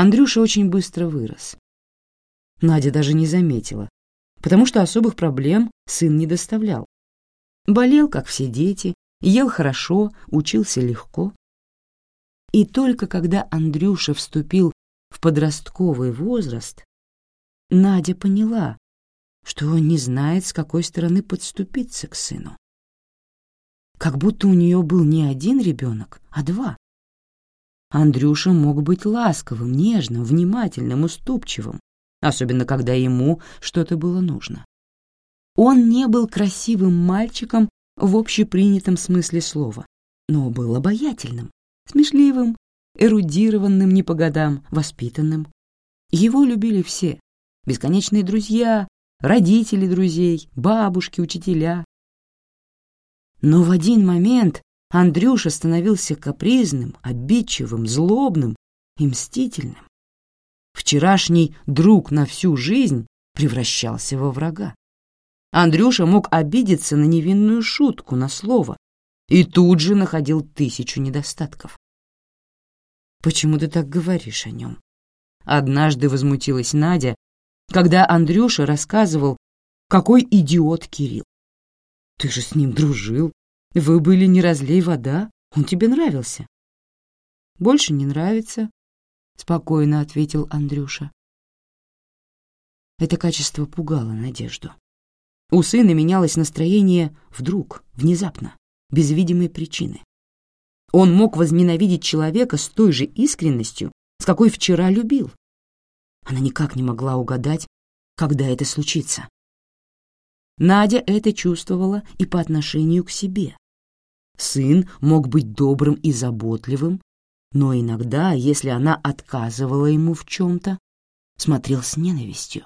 Андрюша очень быстро вырос. Надя даже не заметила, потому что особых проблем сын не доставлял. Болел, как все дети, ел хорошо, учился легко. И только когда Андрюша вступил в подростковый возраст, Надя поняла, что он не знает, с какой стороны подступиться к сыну. Как будто у нее был не один ребенок, а два. Андрюша мог быть ласковым, нежным, внимательным, уступчивым, особенно когда ему что-то было нужно. Он не был красивым мальчиком в общепринятом смысле слова, но был обаятельным, смешливым, эрудированным не по годам, воспитанным. Его любили все, бесконечные друзья, родители друзей, бабушки, учителя. Но в один момент Андрюша становился капризным, обидчивым, злобным и мстительным. Вчерашний друг на всю жизнь превращался во врага. Андрюша мог обидеться на невинную шутку, на слово, и тут же находил тысячу недостатков. «Почему ты так говоришь о нем?» Однажды возмутилась Надя, когда Андрюша рассказывал, какой идиот Кирилл. «Ты же с ним дружил, вы были не разлей вода, он тебе нравился». «Больше не нравится», — спокойно ответил Андрюша. Это качество пугало Надежду. У сына менялось настроение вдруг, внезапно, без видимой причины. Он мог возненавидеть человека с той же искренностью, с какой вчера любил. Она никак не могла угадать, когда это случится. Надя это чувствовала и по отношению к себе. Сын мог быть добрым и заботливым, но иногда, если она отказывала ему в чем-то, смотрел с ненавистью.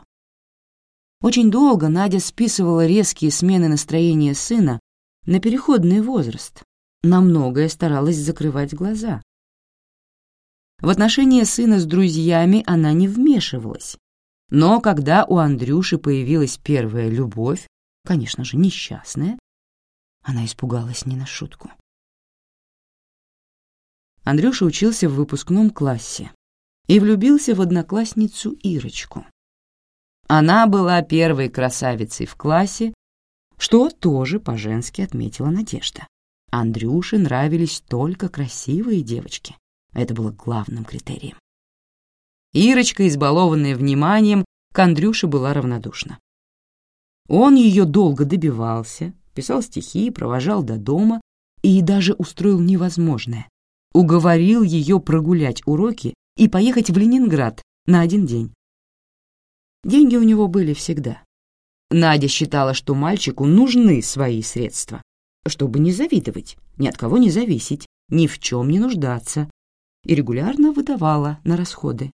Очень долго Надя списывала резкие смены настроения сына на переходный возраст, на многое старалась закрывать глаза. В отношения сына с друзьями она не вмешивалась, но когда у Андрюши появилась первая любовь, конечно же, несчастная, она испугалась не на шутку. Андрюша учился в выпускном классе и влюбился в одноклассницу Ирочку. Она была первой красавицей в классе, что тоже по-женски отметила Надежда. Андрюше нравились только красивые девочки. Это было главным критерием. Ирочка, избалованная вниманием, к Андрюше была равнодушна. Он ее долго добивался, писал стихи, провожал до дома и даже устроил невозможное. Уговорил ее прогулять уроки и поехать в Ленинград на один день. Деньги у него были всегда. Надя считала, что мальчику нужны свои средства, чтобы не завидовать, ни от кого не зависеть, ни в чем не нуждаться, и регулярно выдавала на расходы.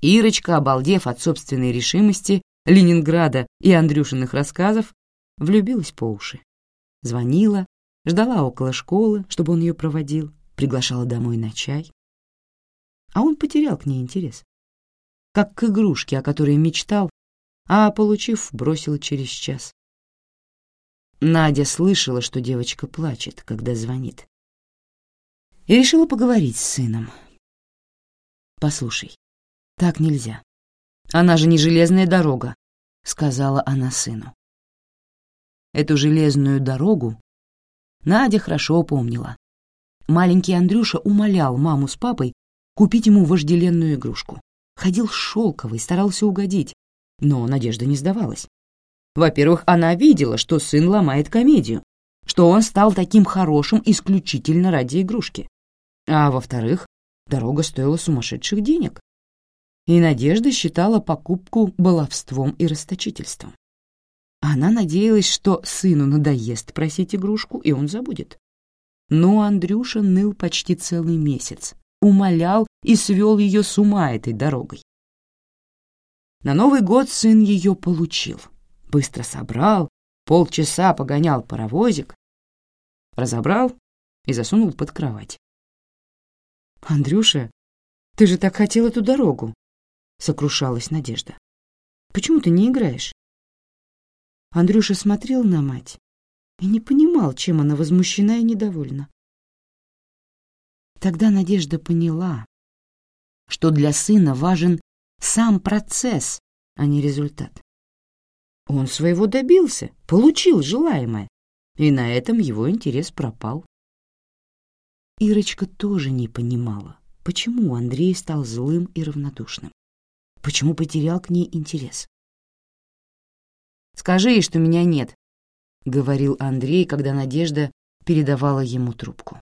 Ирочка, обалдев от собственной решимости, Ленинграда и Андрюшиных рассказов, влюбилась по уши. Звонила, ждала около школы, чтобы он ее проводил, приглашала домой на чай. А он потерял к ней интерес как к игрушке, о которой мечтал, а, получив, бросил через час. Надя слышала, что девочка плачет, когда звонит. И решила поговорить с сыном. «Послушай, так нельзя. Она же не железная дорога», — сказала она сыну. Эту железную дорогу Надя хорошо помнила. Маленький Андрюша умолял маму с папой купить ему вожделенную игрушку. Ходил шелковый, старался угодить, но Надежда не сдавалась. Во-первых, она видела, что сын ломает комедию, что он стал таким хорошим исключительно ради игрушки. А во-вторых, дорога стоила сумасшедших денег. И Надежда считала покупку баловством и расточительством. Она надеялась, что сыну надоест просить игрушку, и он забудет. Но Андрюша ныл почти целый месяц, умолял и свел ее с ума этой дорогой. На Новый год сын ее получил. Быстро собрал, полчаса погонял паровозик, разобрал и засунул под кровать. «Андрюша, ты же так хотел эту дорогу!» — сокрушалась Надежда. «Почему ты не играешь?» Андрюша смотрел на мать и не понимал, чем она возмущена и недовольна. Тогда Надежда поняла, что для сына важен сам процесс, а не результат. Он своего добился, получил желаемое, и на этом его интерес пропал. Ирочка тоже не понимала, почему Андрей стал злым и равнодушным, почему потерял к ней интерес. «Скажи ей, что меня нет», — говорил Андрей, когда Надежда передавала ему трубку.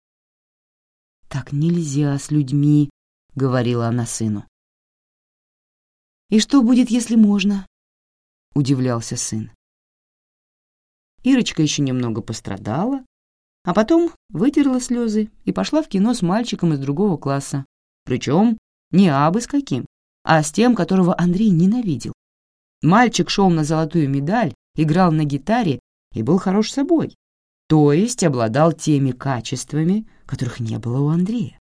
«Так нельзя с людьми», — говорила она сыну. «И что будет, если можно?» — удивлялся сын. Ирочка еще немного пострадала, а потом вытерла слезы и пошла в кино с мальчиком из другого класса. Причем не абы с каким, а с тем, которого Андрей ненавидел. Мальчик шел на золотую медаль, играл на гитаре и был хорош собой, то есть обладал теми качествами, которых не было у Андрея.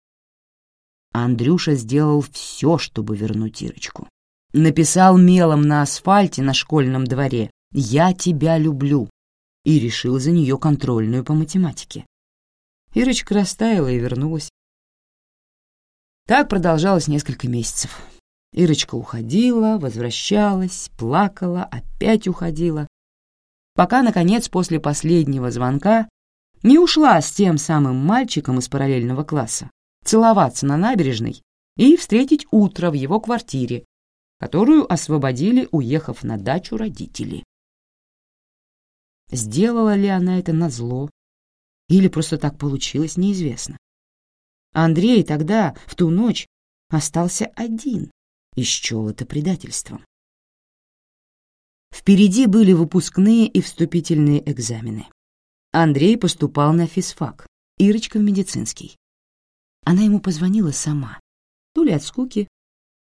Андрюша сделал все, чтобы вернуть Ирочку. Написал мелом на асфальте на школьном дворе «Я тебя люблю» и решил за нее контрольную по математике. Ирочка растаяла и вернулась. Так продолжалось несколько месяцев. Ирочка уходила, возвращалась, плакала, опять уходила, пока, наконец, после последнего звонка не ушла с тем самым мальчиком из параллельного класса целоваться на набережной и встретить утро в его квартире, которую освободили, уехав на дачу родители. Сделала ли она это назло, или просто так получилось, неизвестно. Андрей тогда, в ту ночь, остался один и счел это предательством. Впереди были выпускные и вступительные экзамены. Андрей поступал на физфак, Ирочка в медицинский. Она ему позвонила сама, то ли от скуки,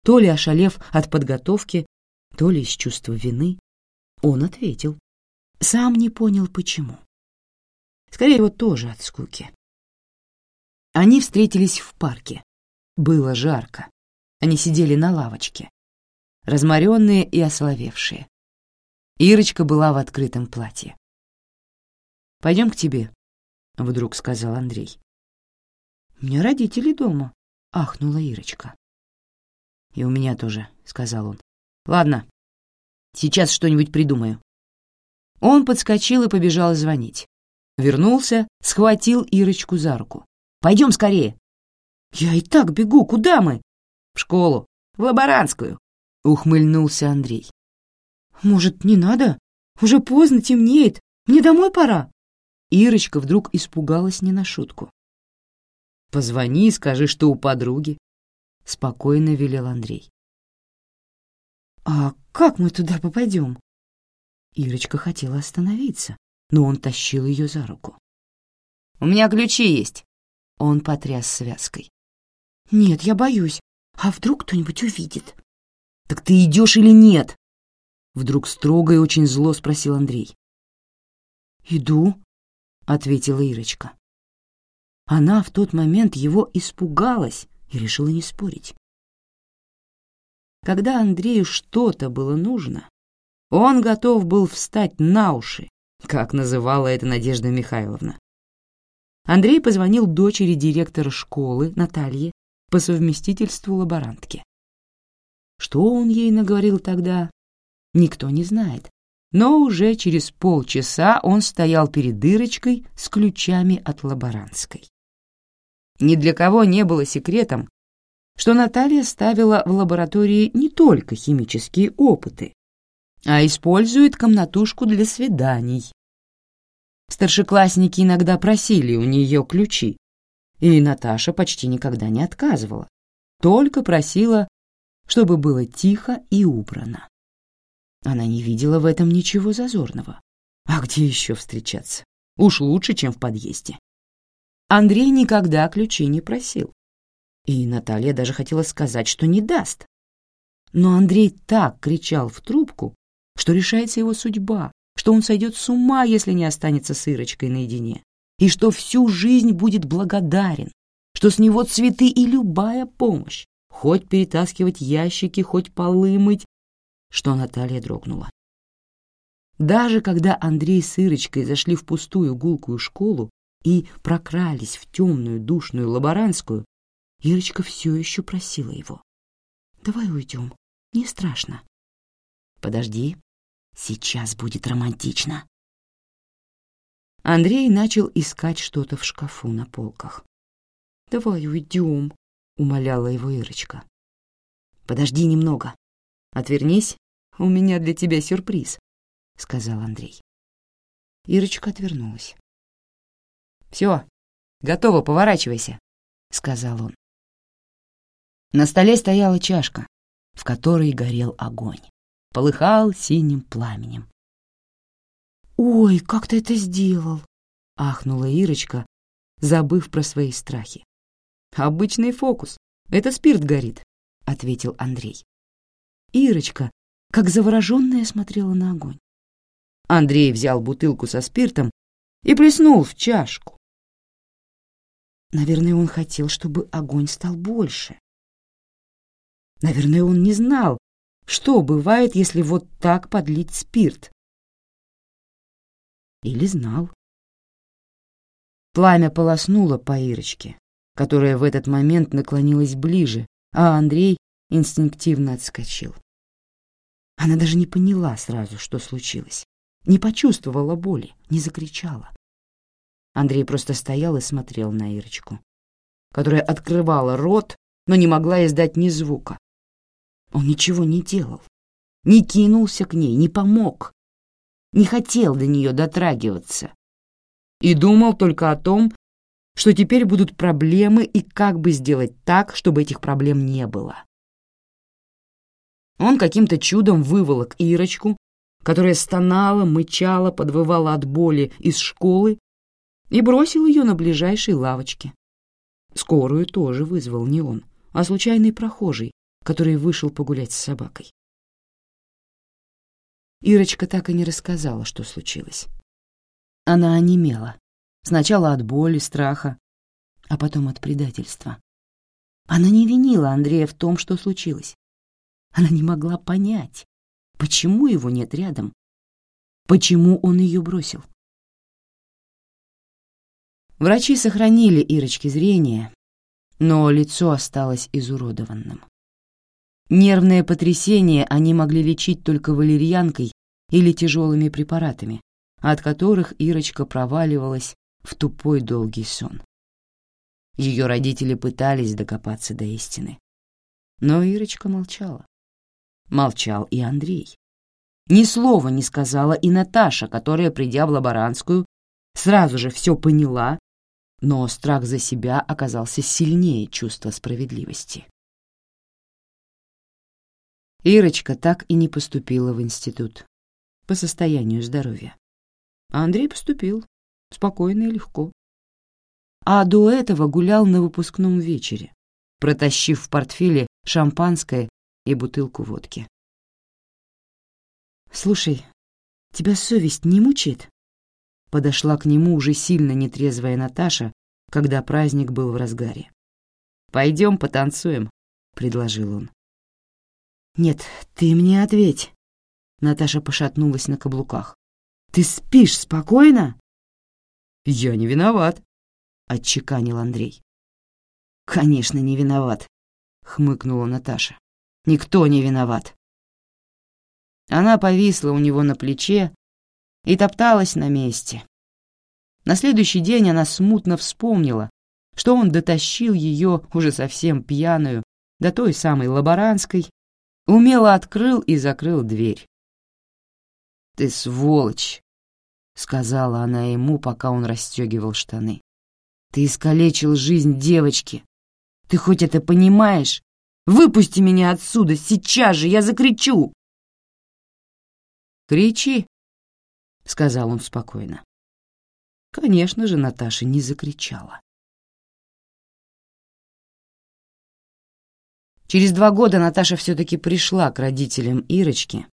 то ли ошалев от подготовки, то ли из чувства вины. Он ответил. Сам не понял, почему. Скорее всего, тоже от скуки. Они встретились в парке. Было жарко. Они сидели на лавочке, разморенные и ословевшие. Ирочка была в открытом платье. «Пойдем к тебе», — вдруг сказал Андрей. «У меня родители дома», — ахнула Ирочка. «И у меня тоже», — сказал он. «Ладно, сейчас что-нибудь придумаю». Он подскочил и побежал звонить. Вернулся, схватил Ирочку за руку. «Пойдем скорее!» «Я и так бегу. Куда мы?» «В школу. В лаборантскую», — ухмыльнулся Андрей. «Может, не надо? Уже поздно, темнеет. Мне домой пора». Ирочка вдруг испугалась не на шутку. «Позвони и скажи, что у подруги», — спокойно велел Андрей. «А как мы туда попадем?» Ирочка хотела остановиться, но он тащил ее за руку. «У меня ключи есть», — он потряс связкой. «Нет, я боюсь. А вдруг кто-нибудь увидит?» «Так ты идешь или нет?» Вдруг строго и очень зло спросил Андрей. «Иду», — ответила Ирочка. Она в тот момент его испугалась и решила не спорить. Когда Андрею что-то было нужно, он готов был встать на уши, как называла это Надежда Михайловна. Андрей позвонил дочери директора школы, Наталье, по совместительству лаборантки. Что он ей наговорил тогда, никто не знает. Но уже через полчаса он стоял перед дырочкой с ключами от лаборантской. Ни для кого не было секретом, что Наталья ставила в лаборатории не только химические опыты, а использует комнатушку для свиданий. Старшеклассники иногда просили у нее ключи, и Наташа почти никогда не отказывала, только просила, чтобы было тихо и убрано. Она не видела в этом ничего зазорного. А где еще встречаться? Уж лучше, чем в подъезде. Андрей никогда ключи не просил. И Наталья даже хотела сказать, что не даст. Но Андрей так кричал в трубку, что решается его судьба, что он сойдет с ума, если не останется с Ирочкой наедине, и что всю жизнь будет благодарен, что с него цветы и любая помощь, хоть перетаскивать ящики, хоть полы мыть, что Наталья дрогнула. Даже когда Андрей с Ирочкой зашли в пустую гулкую школу и прокрались в темную душную лаборантскую, Ирочка все еще просила его. давай уйдем, не страшно. Подожди, сейчас будет романтично. Андрей начал искать что-то в шкафу на полках. «Давай уйдем», — умоляла его Ирочка. «Подожди немного. Отвернись, у меня для тебя сюрприз», — сказал Андрей. Ирочка отвернулась. «Все, готово, поворачивайся», — сказал он. На столе стояла чашка, в которой горел огонь. Полыхал синим пламенем. «Ой, как ты это сделал!» — ахнула Ирочка, забыв про свои страхи. «Обычный фокус. Это спирт горит», — ответил Андрей. Ирочка, как завороженная, смотрела на огонь. Андрей взял бутылку со спиртом и плеснул в чашку. Наверное, он хотел, чтобы огонь стал больше. Наверное, он не знал, что бывает, если вот так подлить спирт. Или знал. Пламя полоснуло по Ирочке, которая в этот момент наклонилась ближе, а Андрей инстинктивно отскочил. Она даже не поняла сразу, что случилось, не почувствовала боли, не закричала. Андрей просто стоял и смотрел на Ирочку, которая открывала рот, но не могла издать ни звука. Он ничего не делал, не кинулся к ней, не помог, не хотел до нее дотрагиваться. И думал только о том, что теперь будут проблемы и как бы сделать так, чтобы этих проблем не было. Он каким-то чудом выволок Ирочку, которая стонала, мычала, подвывала от боли из школы, и бросил ее на ближайшей лавочке. Скорую тоже вызвал не он, а случайный прохожий, который вышел погулять с собакой. Ирочка так и не рассказала, что случилось. Она онемела. Сначала от боли, страха, а потом от предательства. Она не винила Андрея в том, что случилось. Она не могла понять, почему его нет рядом, почему он ее бросил. Врачи сохранили Ирочке зрение, но лицо осталось изуродованным. Нервное потрясение они могли лечить только валерьянкой или тяжелыми препаратами, от которых Ирочка проваливалась в тупой долгий сон. Ее родители пытались докопаться до истины. Но Ирочка молчала. Молчал и Андрей. Ни слова не сказала и Наташа, которая, придя в Лаборанскую, сразу же все поняла, но страх за себя оказался сильнее чувства справедливости. Ирочка так и не поступила в институт по состоянию здоровья. А Андрей поступил, спокойно и легко. А до этого гулял на выпускном вечере, протащив в портфеле шампанское и бутылку водки. «Слушай, тебя совесть не мучает?» Подошла к нему уже сильно нетрезвая Наташа, когда праздник был в разгаре. «Пойдем потанцуем», — предложил он. «Нет, ты мне ответь». Наташа пошатнулась на каблуках. «Ты спишь спокойно?» «Я не виноват», — отчеканил Андрей. «Конечно, не виноват», — хмыкнула Наташа. «Никто не виноват». Она повисла у него на плече и топталась на месте. На следующий день она смутно вспомнила, что он дотащил ее, уже совсем пьяную, до той самой лаборантской, умело открыл и закрыл дверь. «Ты сволочь!» — сказала она ему, пока он расстегивал штаны. «Ты искалечил жизнь девочки. Ты хоть это понимаешь? Выпусти меня отсюда сейчас же, я закричу!» «Кричи!» — сказал он спокойно. Конечно же, Наташа не закричала. Через два года Наташа все-таки пришла к родителям Ирочки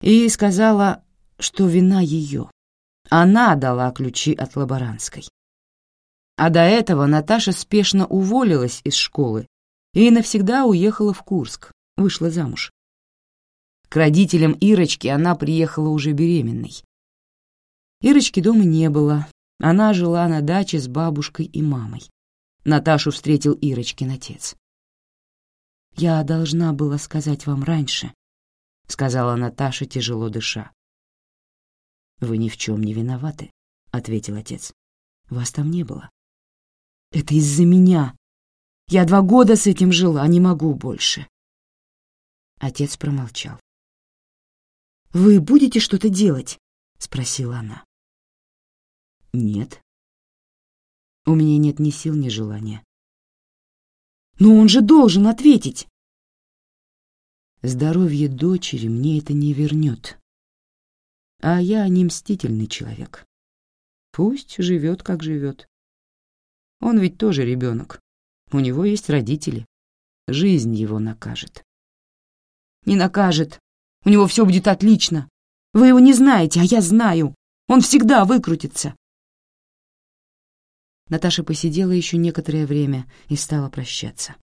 и сказала, что вина ее. Она дала ключи от лаборантской. А до этого Наташа спешно уволилась из школы и навсегда уехала в Курск, вышла замуж. К родителям Ирочки она приехала уже беременной. Ирочки дома не было, она жила на даче с бабушкой и мамой. Наташу встретил Ирочкин отец. «Я должна была сказать вам раньше», — сказала Наташа, тяжело дыша. «Вы ни в чем не виноваты», — ответил отец. «Вас там не было». «Это из-за меня. Я два года с этим жила, не могу больше». Отец промолчал. «Вы будете что-то делать?» — спросила она. «Нет». «У меня нет ни сил, ни желания». «Но он же должен ответить!» «Здоровье дочери мне это не вернет. А я не мстительный человек. Пусть живет, как живет. Он ведь тоже ребенок. У него есть родители. Жизнь его накажет». «Не накажет. У него все будет отлично. Вы его не знаете, а я знаю. Он всегда выкрутится. Наташа посидела еще некоторое время и стала прощаться.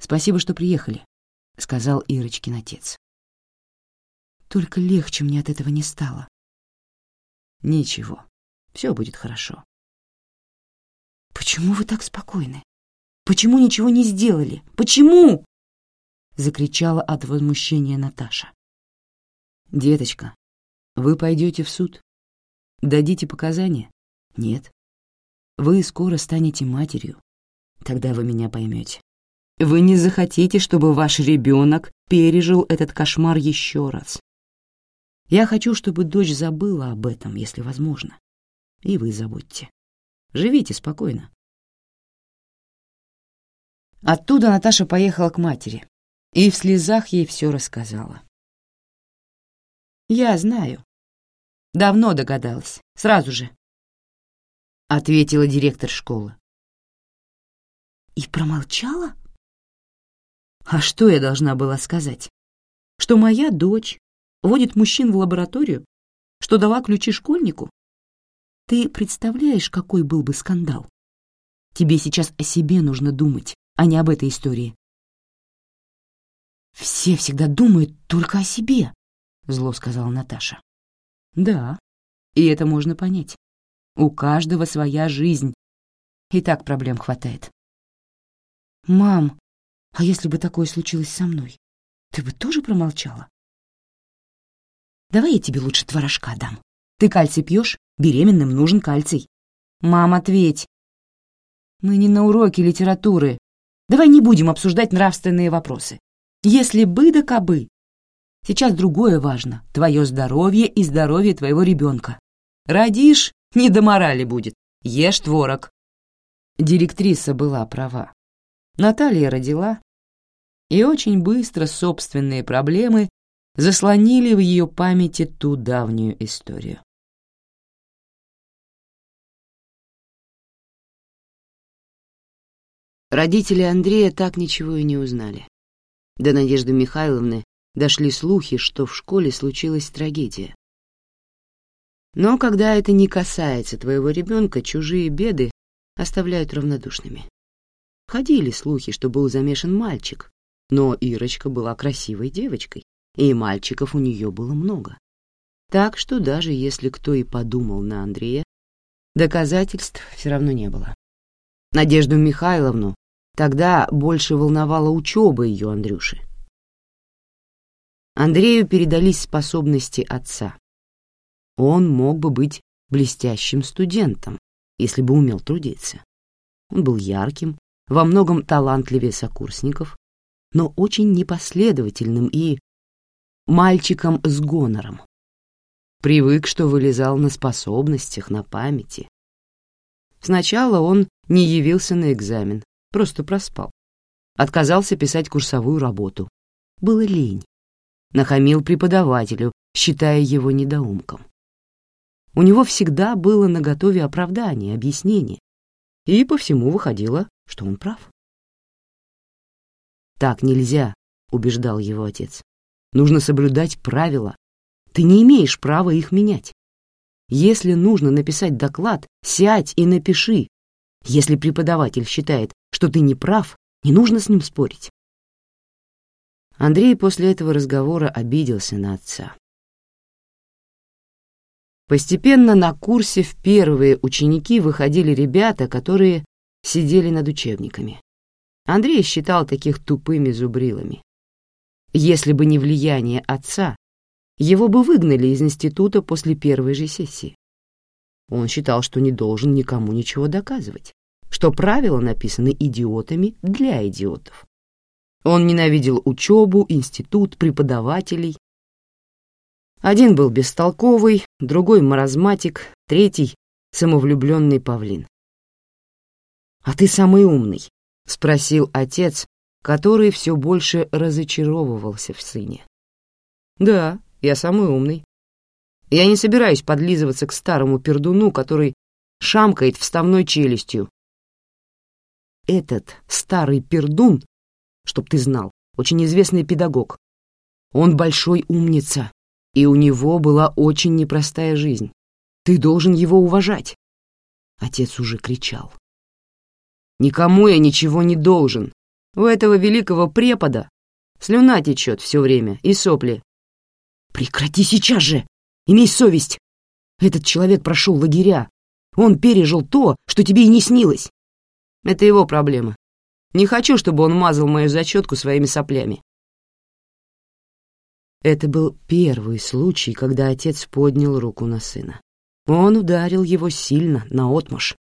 «Спасибо, что приехали», — сказал Ирочкин отец. «Только легче мне от этого не стало». «Ничего, все будет хорошо». «Почему вы так спокойны? Почему ничего не сделали? Почему?» — закричала от возмущения Наташа. «Деточка, вы пойдете в суд? Дадите показания? Нет. Вы скоро станете матерью. Тогда вы меня поймете. Вы не захотите, чтобы ваш ребенок пережил этот кошмар еще раз. Я хочу, чтобы дочь забыла об этом, если возможно. И вы забудьте. Живите спокойно. Оттуда Наташа поехала к матери и в слезах ей все рассказала. «Я знаю. Давно догадалась. Сразу же», — ответила директор школы. «И промолчала?» «А что я должна была сказать? Что моя дочь водит мужчин в лабораторию? Что дала ключи школьнику? Ты представляешь, какой был бы скандал? Тебе сейчас о себе нужно думать, а не об этой истории». «Все всегда думают только о себе», — зло сказала Наташа. «Да, и это можно понять. У каждого своя жизнь. И так проблем хватает». «Мам, а если бы такое случилось со мной, ты бы тоже промолчала?» «Давай я тебе лучше творожка дам. Ты кальций пьешь? Беременным нужен кальций». «Мам, ответь». «Мы не на уроке литературы. Давай не будем обсуждать нравственные вопросы. Если бы да кобы, Сейчас другое важно — твое здоровье и здоровье твоего ребенка. Родишь — не до морали будет. Ешь творог. Директриса была права. Наталья родила, и очень быстро собственные проблемы заслонили в ее памяти ту давнюю историю. Родители Андрея так ничего и не узнали. До Надежды Михайловны дошли слухи, что в школе случилась трагедия. Но когда это не касается твоего ребенка, чужие беды оставляют равнодушными. Ходили слухи, что был замешан мальчик, но Ирочка была красивой девочкой, и мальчиков у нее было много. Так что даже если кто и подумал на Андрея, доказательств все равно не было. Надежду Михайловну тогда больше волновала учеба ее Андрюши. Андрею передались способности отца. Он мог бы быть блестящим студентом, если бы умел трудиться. Он был ярким, во многом талантливее сокурсников, но очень непоследовательным и мальчиком с гонором. Привык, что вылезал на способностях, на памяти. Сначала он не явился на экзамен, просто проспал. Отказался писать курсовую работу. Было лень нахамил преподавателю, считая его недоумком. У него всегда было наготове оправдание, объяснение, и по всему выходило, что он прав. «Так нельзя», — убеждал его отец. «Нужно соблюдать правила. Ты не имеешь права их менять. Если нужно написать доклад, сядь и напиши. Если преподаватель считает, что ты не прав, не нужно с ним спорить. Андрей после этого разговора обиделся на отца. Постепенно на курсе в первые ученики выходили ребята, которые сидели над учебниками. Андрей считал таких тупыми зубрилами. Если бы не влияние отца, его бы выгнали из института после первой же сессии. Он считал, что не должен никому ничего доказывать, что правила написаны идиотами для идиотов. Он ненавидел учебу, институт, преподавателей. Один был бестолковый, другой — маразматик, третий — самовлюбленный павлин. «А ты самый умный?» — спросил отец, который все больше разочаровывался в сыне. «Да, я самый умный. Я не собираюсь подлизываться к старому пердуну, который шамкает вставной челюстью. Этот старый пердун, чтоб ты знал, очень известный педагог. Он большой умница, и у него была очень непростая жизнь. Ты должен его уважать. Отец уже кричал. Никому я ничего не должен. У этого великого препода слюна течет все время и сопли. Прекрати сейчас же! Имей совесть! Этот человек прошел лагеря. Он пережил то, что тебе и не снилось. Это его проблема. Не хочу, чтобы он мазал мою зачетку своими соплями. Это был первый случай, когда отец поднял руку на сына. Он ударил его сильно, наотмашь,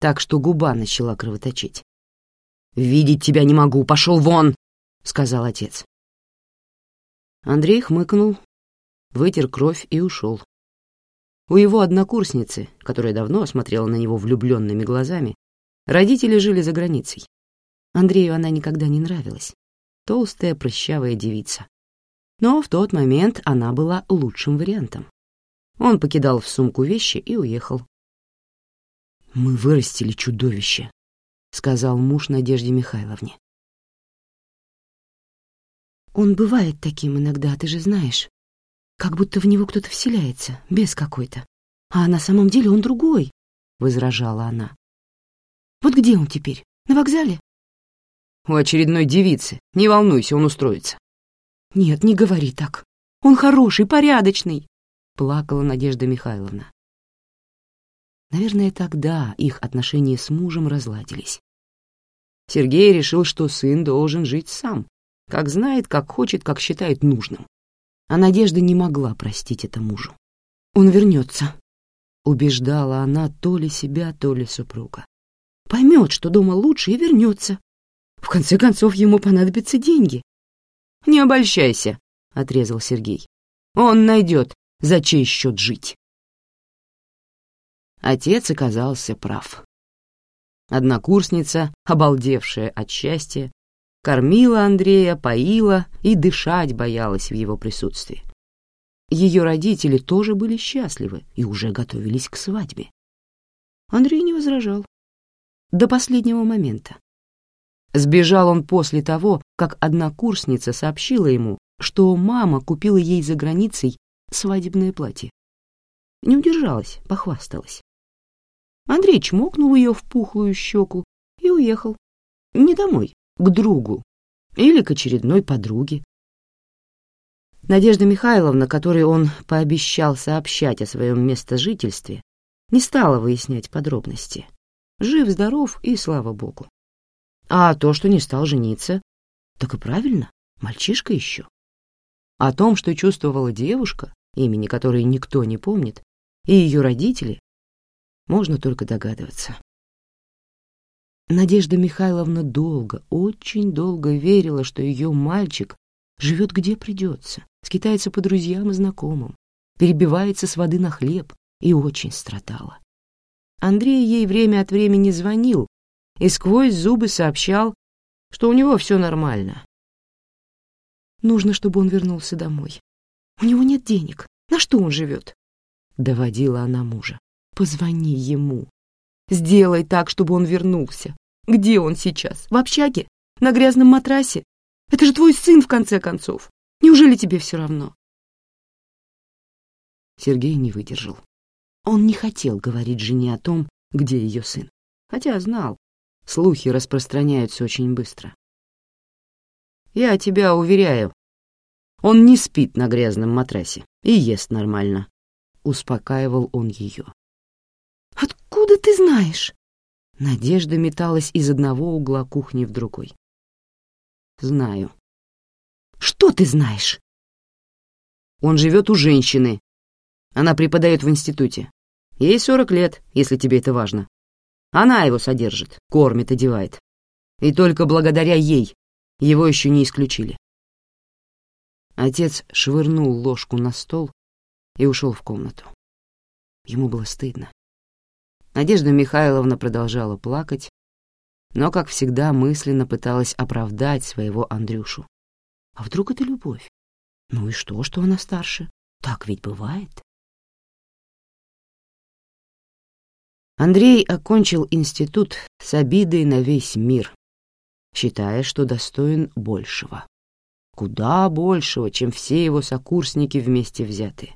так что губа начала кровоточить. «Видеть тебя не могу, пошел вон!» — сказал отец. Андрей хмыкнул, вытер кровь и ушел. У его однокурсницы, которая давно смотрела на него влюбленными глазами, родители жили за границей. Андрею она никогда не нравилась. Толстая, прыщавая девица. Но в тот момент она была лучшим вариантом. Он покидал в сумку вещи и уехал. «Мы вырастили чудовище», — сказал муж Надежде Михайловне. «Он бывает таким иногда, ты же знаешь. Как будто в него кто-то вселяется, без какой-то. А на самом деле он другой», — возражала она. «Вот где он теперь? На вокзале?» «У очередной девицы. Не волнуйся, он устроится». «Нет, не говори так. Он хороший, порядочный», — плакала Надежда Михайловна. Наверное, тогда их отношения с мужем разладились. Сергей решил, что сын должен жить сам, как знает, как хочет, как считает нужным. А Надежда не могла простить это мужу. «Он вернется», — убеждала она то ли себя, то ли супруга. «Поймет, что дома лучше, и вернется. В конце концов, ему понадобятся деньги». «Не обольщайся», — отрезал Сергей. «Он найдет, за чей счет жить». Отец оказался прав. Однокурсница, обалдевшая от счастья, кормила Андрея, поила и дышать боялась в его присутствии. Ее родители тоже были счастливы и уже готовились к свадьбе. Андрей не возражал. До последнего момента. Сбежал он после того, как однокурсница сообщила ему, что мама купила ей за границей свадебное платье. Не удержалась, похвасталась. Андрей чмокнул ее в пухлую щеку и уехал. Не домой, к другу или к очередной подруге. Надежда Михайловна, которой он пообещал сообщать о своем местожительстве, не стала выяснять подробности. Жив-здоров и слава богу. А то, что не стал жениться, так и правильно, мальчишка еще. О том, что чувствовала девушка, имени которой никто не помнит, и ее родители, можно только догадываться. Надежда Михайловна долго, очень долго верила, что ее мальчик живет где придется, скитается по друзьям и знакомым, перебивается с воды на хлеб и очень страдала. Андрей ей время от времени звонил и сквозь зубы сообщал, что у него все нормально. Нужно, чтобы он вернулся домой. У него нет денег. На что он живет? Доводила она мужа. Позвони ему. Сделай так, чтобы он вернулся. Где он сейчас? В общаге? На грязном матрасе? Это же твой сын, в конце концов. Неужели тебе все равно? Сергей не выдержал. Он не хотел говорить жене о том, где ее сын. Хотя знал, слухи распространяются очень быстро. Я тебя уверяю, он не спит на грязном матрасе и ест нормально. Успокаивал он ее. «Откуда ты знаешь?» Надежда металась из одного угла кухни в другой. «Знаю». «Что ты знаешь?» «Он живет у женщины. Она преподает в институте. Ей сорок лет, если тебе это важно. Она его содержит, кормит, одевает. И только благодаря ей его еще не исключили». Отец швырнул ложку на стол и ушел в комнату. Ему было стыдно. Надежда Михайловна продолжала плакать, но, как всегда, мысленно пыталась оправдать своего Андрюшу. А вдруг это любовь? Ну и что, что она старше? Так ведь бывает. Андрей окончил институт с обидой на весь мир, считая, что достоин большего. Куда большего, чем все его сокурсники вместе взятые.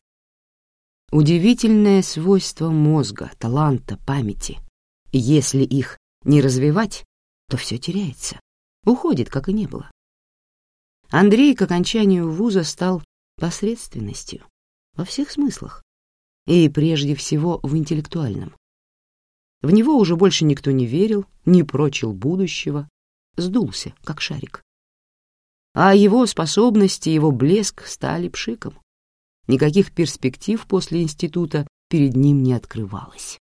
Удивительное свойство мозга, таланта, памяти. Если их не развивать, то все теряется, уходит, как и не было. Андрей к окончанию вуза стал посредственностью во всех смыслах, и прежде всего в интеллектуальном. В него уже больше никто не верил, не прочил будущего, сдулся, как шарик. А его способности, его блеск стали пшиком. Никаких перспектив после института перед ним не открывалось.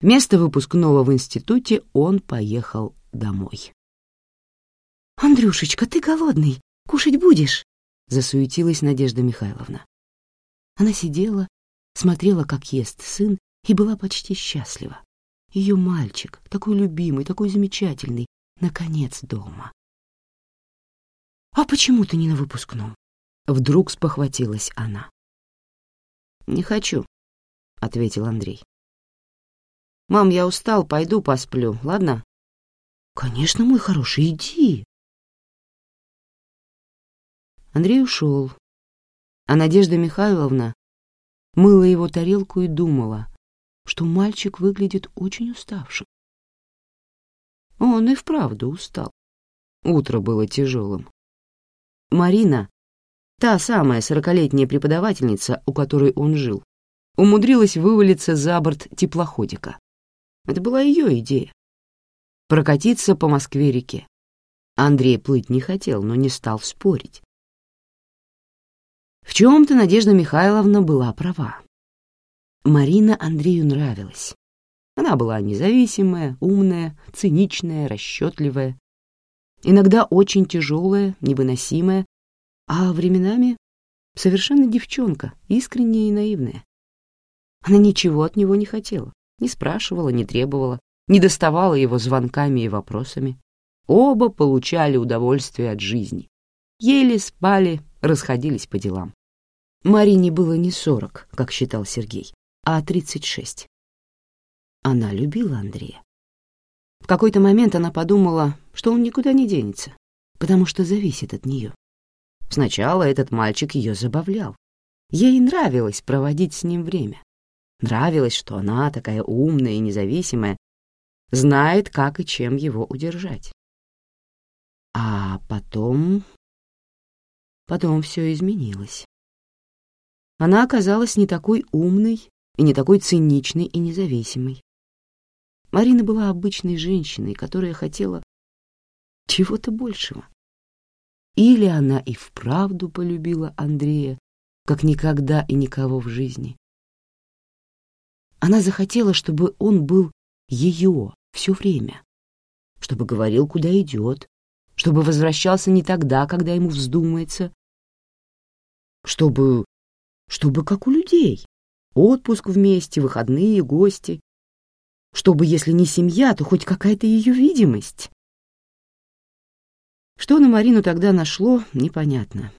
Вместо выпускного в институте он поехал домой. «Андрюшечка, ты голодный. Кушать будешь?» — засуетилась Надежда Михайловна. Она сидела, смотрела, как ест сын, и была почти счастлива. Ее мальчик, такой любимый, такой замечательный, наконец дома. «А почему ты не на выпускном?» Вдруг спохватилась она. «Не хочу», — ответил Андрей. «Мам, я устал, пойду посплю, ладно?» «Конечно, мой хороший, иди». Андрей ушел, а Надежда Михайловна мыла его тарелку и думала, что мальчик выглядит очень уставшим. Он и вправду устал. Утро было тяжелым. Марина, Та самая сорокалетняя преподавательница, у которой он жил, умудрилась вывалиться за борт теплоходика. Это была ее идея. Прокатиться по Москве-реке. Андрей плыть не хотел, но не стал спорить. В чем-то Надежда Михайловна была права. Марина Андрею нравилась. Она была независимая, умная, циничная, расчетливая, иногда очень тяжелая, невыносимая, а временами совершенно девчонка, искренняя и наивная. Она ничего от него не хотела, не спрашивала, не требовала, не доставала его звонками и вопросами. Оба получали удовольствие от жизни. Ели, спали, расходились по делам. Марине было не сорок, как считал Сергей, а тридцать шесть. Она любила Андрея. В какой-то момент она подумала, что он никуда не денется, потому что зависит от нее. Сначала этот мальчик ее забавлял. Ей нравилось проводить с ним время. Нравилось, что она, такая умная и независимая, знает, как и чем его удержать. А потом... Потом все изменилось. Она оказалась не такой умной и не такой циничной и независимой. Марина была обычной женщиной, которая хотела чего-то большего. Или она и вправду полюбила Андрея, как никогда и никого в жизни. Она захотела, чтобы он был ее все время, чтобы говорил, куда идет, чтобы возвращался не тогда, когда ему вздумается, чтобы... чтобы как у людей, отпуск вместе, выходные, гости, чтобы, если не семья, то хоть какая-то ее видимость. Что на Марину тогда нашло, непонятно.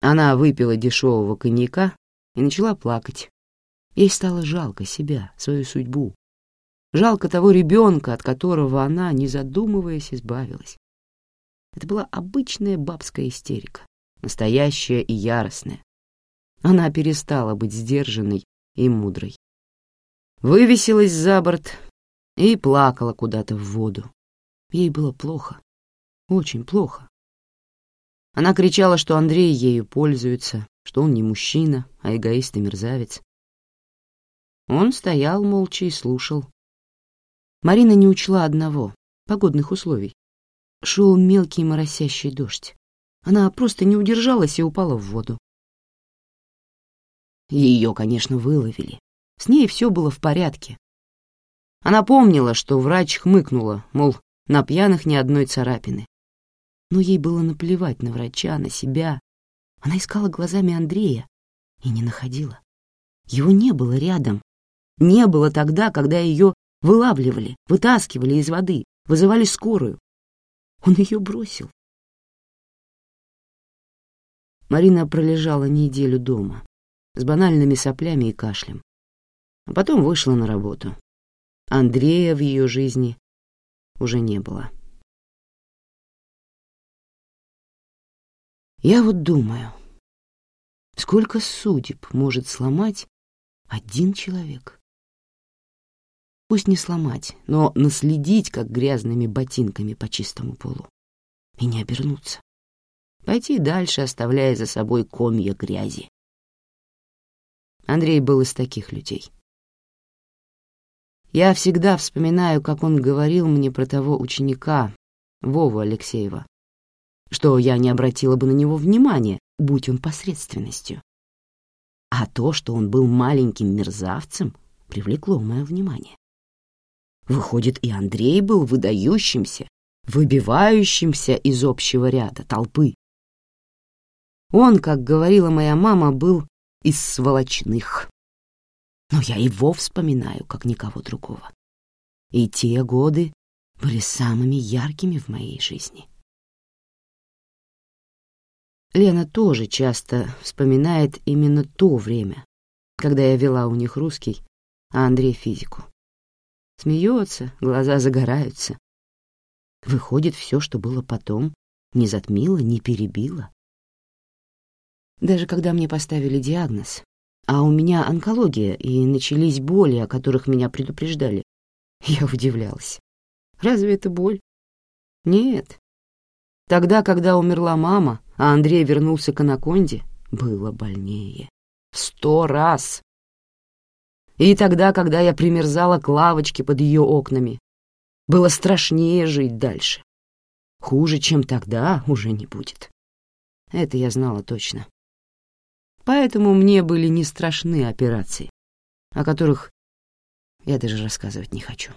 Она выпила дешевого коньяка и начала плакать. Ей стало жалко себя, свою судьбу. Жалко того ребенка, от которого она, не задумываясь, избавилась. Это была обычная бабская истерика, настоящая и яростная. Она перестала быть сдержанной и мудрой. Вывесилась за борт и плакала куда-то в воду. Ей было плохо. Очень плохо. Она кричала, что Андрей ею пользуется, что он не мужчина, а эгоист и мерзавец. Он стоял молча и слушал. Марина не учла одного — погодных условий. Шел мелкий моросящий дождь. Она просто не удержалась и упала в воду. Ее, конечно, выловили. С ней все было в порядке. Она помнила, что врач хмыкнула, мол, на пьяных ни одной царапины. Но ей было наплевать на врача, на себя. Она искала глазами Андрея и не находила. Его не было рядом. Не было тогда, когда ее вылавливали, вытаскивали из воды, вызывали скорую. Он ее бросил. Марина пролежала неделю дома с банальными соплями и кашлем. А потом вышла на работу. Андрея в ее жизни уже не было. Я вот думаю, сколько судеб может сломать один человек? Пусть не сломать, но наследить, как грязными ботинками по чистому полу. И не обернуться. Пойти дальше, оставляя за собой комья грязи. Андрей был из таких людей. Я всегда вспоминаю, как он говорил мне про того ученика, Вову Алексеева, что я не обратила бы на него внимания, будь он посредственностью. А то, что он был маленьким мерзавцем, привлекло мое внимание. Выходит, и Андрей был выдающимся, выбивающимся из общего ряда толпы. Он, как говорила моя мама, был из сволочных. Но я его вспоминаю, как никого другого. И те годы были самыми яркими в моей жизни. Лена тоже часто вспоминает именно то время, когда я вела у них русский, а Андрей — физику. Смеется, глаза загораются. Выходит, все, что было потом, не затмило, не перебило. Даже когда мне поставили диагноз, а у меня онкология, и начались боли, о которых меня предупреждали, я удивлялась. Разве это боль? Нет. Тогда, когда умерла мама, а Андрей вернулся к анаконде, было больнее. Сто раз. И тогда, когда я примерзала к лавочке под ее окнами, было страшнее жить дальше. Хуже, чем тогда, уже не будет. Это я знала точно поэтому мне были не страшны операции, о которых я даже рассказывать не хочу.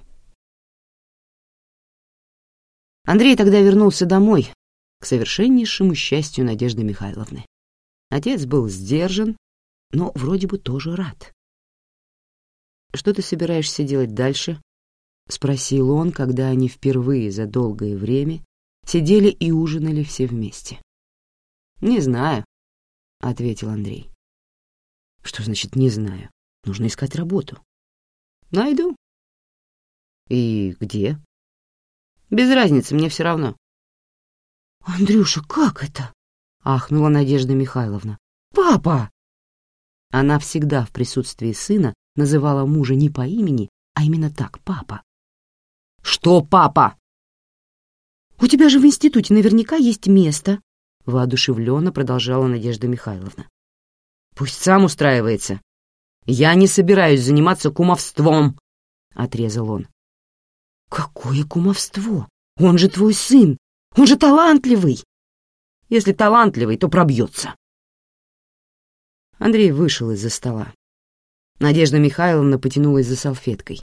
Андрей тогда вернулся домой, к совершеннейшему счастью Надежды Михайловны. Отец был сдержан, но вроде бы тоже рад. «Что ты собираешься делать дальше?» — спросил он, когда они впервые за долгое время сидели и ужинали все вместе. «Не знаю», — ответил Андрей. «Что значит «не знаю»? Нужно искать работу». «Найду». «И где?» «Без разницы, мне все равно». «Андрюша, как это?» — ахнула Надежда Михайловна. «Папа!» Она всегда в присутствии сына называла мужа не по имени, а именно так, папа. «Что папа?» «У тебя же в институте наверняка есть место», — воодушевленно продолжала Надежда Михайловна. «Пусть сам устраивается. Я не собираюсь заниматься кумовством», — отрезал он. «Какое кумовство? Он же твой сын. Он же талантливый. Если талантливый, то пробьется». Андрей вышел из-за стола. Надежда Михайловна потянулась за салфеткой,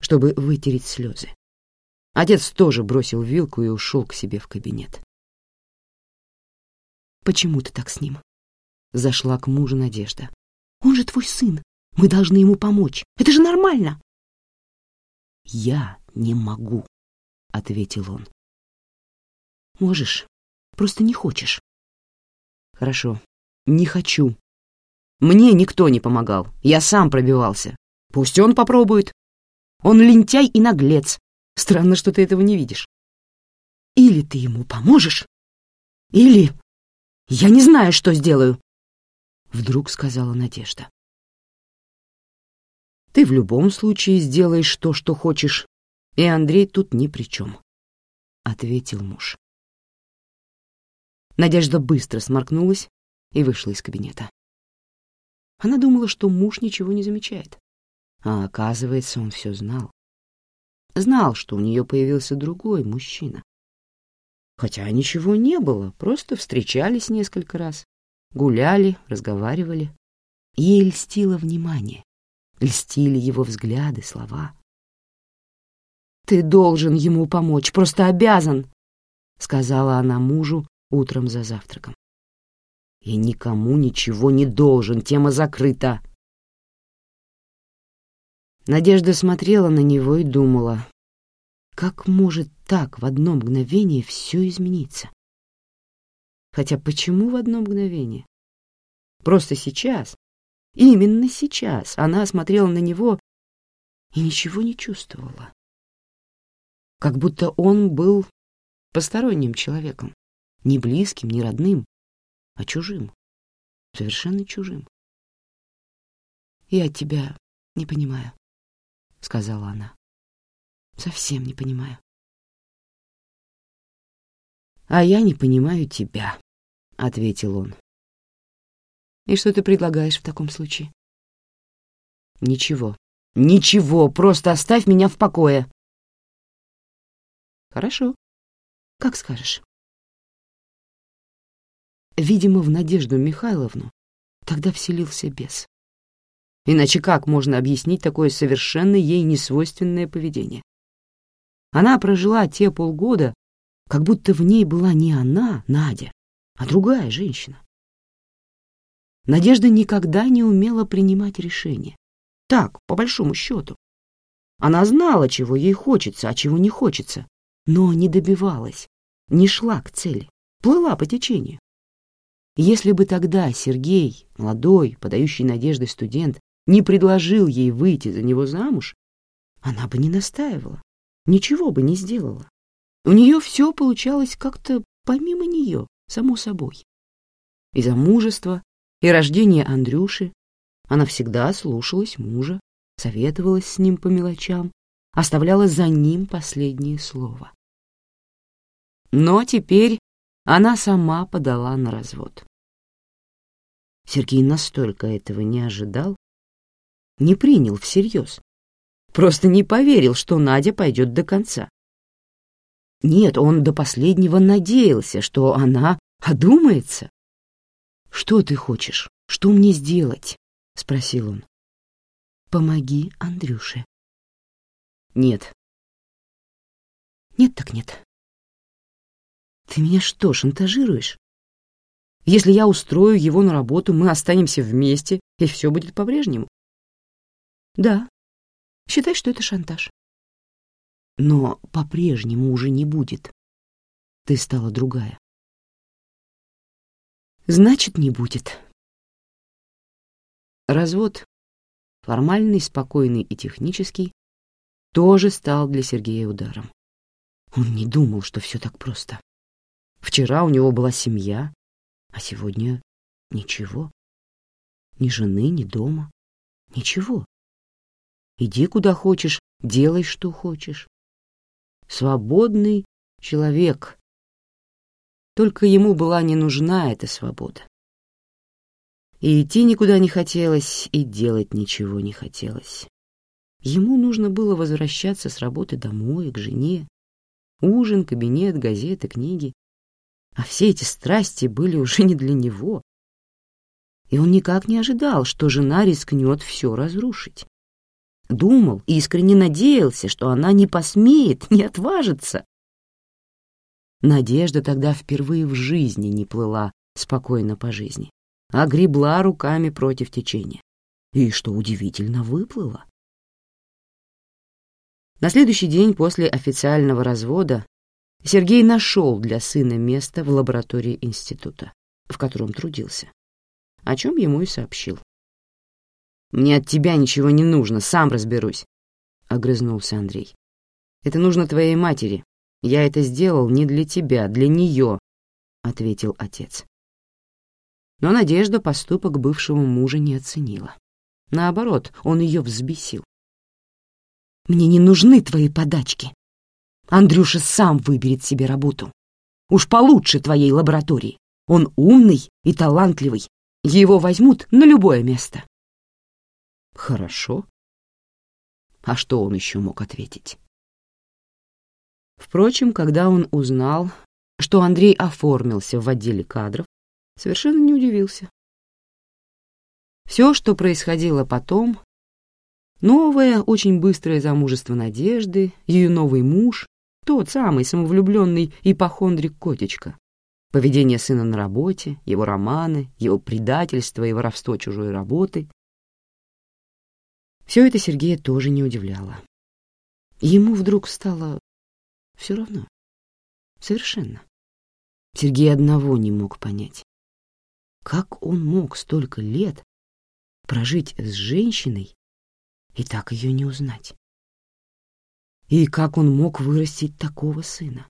чтобы вытереть слезы. Отец тоже бросил вилку и ушел к себе в кабинет. Почему ты так с ним?» Зашла к мужу Надежда. «Он же твой сын. Мы должны ему помочь. Это же нормально!» «Я не могу», — ответил он. «Можешь, просто не хочешь». «Хорошо, не хочу. Мне никто не помогал, я сам пробивался. Пусть он попробует. Он лентяй и наглец. Странно, что ты этого не видишь. Или ты ему поможешь, или я не знаю, что сделаю, — вдруг сказала Надежда. Ты в любом случае сделаешь то, что хочешь, и Андрей тут ни при чем, — ответил муж. Надежда быстро сморкнулась и вышла из кабинета. Она думала, что муж ничего не замечает, а оказывается, он все знал. знал, что у нее появился другой мужчина. Хотя ничего не было, просто встречались несколько раз, гуляли, разговаривали. Ей льстило внимание, льстили его взгляды, слова. «Ты должен ему помочь, просто обязан», — сказала она мужу утром за завтраком. «Я никому ничего не должен, тема закрыта». Надежда смотрела на него и думала, как может так в одно мгновение все измениться? Хотя почему в одно мгновение? Просто сейчас, именно сейчас, она смотрела на него и ничего не чувствовала. Как будто он был посторонним человеком, не близким, не родным, а чужим, совершенно чужим. «Я тебя не понимаю», — сказала она. Совсем не понимаю. «А я не понимаю тебя», — ответил он. «И что ты предлагаешь в таком случае?» «Ничего. Ничего, просто оставь меня в покое». «Хорошо. Как скажешь». Видимо, в Надежду Михайловну тогда вселился бес. Иначе как можно объяснить такое совершенно ей несвойственное поведение? Она прожила те полгода, как будто в ней была не она, Надя, а другая женщина. Надежда никогда не умела принимать решения. Так, по большому счету. Она знала, чего ей хочется, а чего не хочется, но не добивалась, не шла к цели, плыла по течению. Если бы тогда Сергей, молодой, подающий надежды студент, не предложил ей выйти за него замуж, она бы не настаивала ничего бы не сделала. У нее все получалось как-то помимо нее, само собой. И замужество, и рождение Андрюши она всегда слушалась мужа, советовалась с ним по мелочам, оставляла за ним последнее слово. Но теперь она сама подала на развод. Сергей настолько этого не ожидал, не принял всерьез, Просто не поверил, что Надя пойдет до конца. Нет, он до последнего надеялся, что она одумается. «Что ты хочешь? Что мне сделать?» — спросил он. «Помоги Андрюше». «Нет». «Нет так нет». «Ты меня что, шантажируешь? Если я устрою его на работу, мы останемся вместе, и все будет по-прежнему?» «Да», Считай, что это шантаж. Но по-прежнему уже не будет. Ты стала другая. Значит, не будет. Развод, формальный, спокойный и технический, тоже стал для Сергея ударом. Он не думал, что все так просто. Вчера у него была семья, а сегодня ничего. Ни жены, ни дома, ничего. Иди куда хочешь, делай, что хочешь. Свободный человек. Только ему была не нужна эта свобода. И идти никуда не хотелось, и делать ничего не хотелось. Ему нужно было возвращаться с работы домой, к жене. Ужин, кабинет, газеты, книги. А все эти страсти были уже не для него. И он никак не ожидал, что жена рискнет все разрушить. Думал и искренне надеялся, что она не посмеет, не отважится. Надежда тогда впервые в жизни не плыла спокойно по жизни, а гребла руками против течения. И, что удивительно, выплыла. На следующий день после официального развода Сергей нашел для сына место в лаборатории института, в котором трудился, о чем ему и сообщил. Мне от тебя ничего не нужно, сам разберусь», — огрызнулся Андрей. «Это нужно твоей матери. Я это сделал не для тебя, для нее», — ответил отец. Но Надежда поступок бывшего мужа не оценила. Наоборот, он ее взбесил. «Мне не нужны твои подачки. Андрюша сам выберет себе работу. Уж получше твоей лаборатории. Он умный и талантливый. Его возьмут на любое место. Хорошо. А что он еще мог ответить? Впрочем, когда он узнал, что Андрей оформился в отделе кадров, совершенно не удивился. Все, что происходило потом, новое, очень быстрое замужество Надежды, ее новый муж, тот самый самовлюбленный ипохондрик Котечка, поведение сына на работе, его романы, его предательство и воровство чужой работы. Все это Сергея тоже не удивляло. Ему вдруг стало все равно. Совершенно. Сергей одного не мог понять. Как он мог столько лет прожить с женщиной и так ее не узнать? И как он мог вырастить такого сына?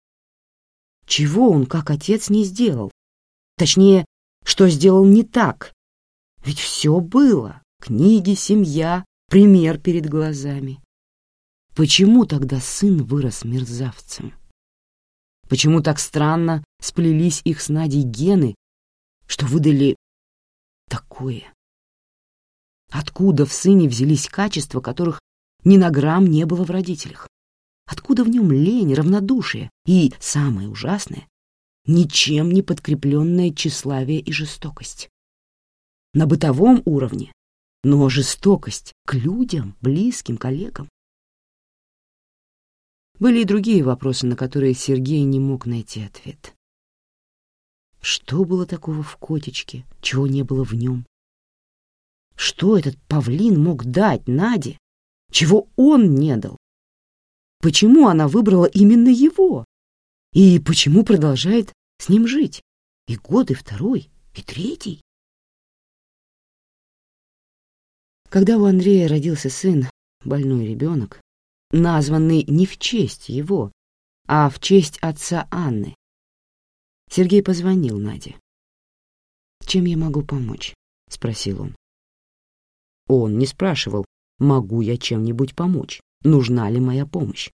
Чего он, как отец, не сделал? Точнее, что сделал не так? Ведь все было. Книги, семья, пример перед глазами. Почему тогда сын вырос мерзавцем? Почему так странно сплелись их с Надей гены, что выдали такое? Откуда в сыне взялись качества, которых ни на грамм не было в родителях? Откуда в нем лень, равнодушие и, самое ужасное, ничем не подкрепленное тщеславие и жестокость? На бытовом уровне, но жестокость к людям, близким, коллегам. Были и другие вопросы, на которые Сергей не мог найти ответ. Что было такого в котечке, чего не было в нем? Что этот павлин мог дать Наде, чего он не дал? Почему она выбрала именно его? И почему продолжает с ним жить? И год, и второй, и третий? Когда у Андрея родился сын, больной ребенок, названный не в честь его, а в честь отца Анны. Сергей позвонил Наде. «Чем я могу помочь?» — спросил он. Он не спрашивал, могу я чем-нибудь помочь, нужна ли моя помощь.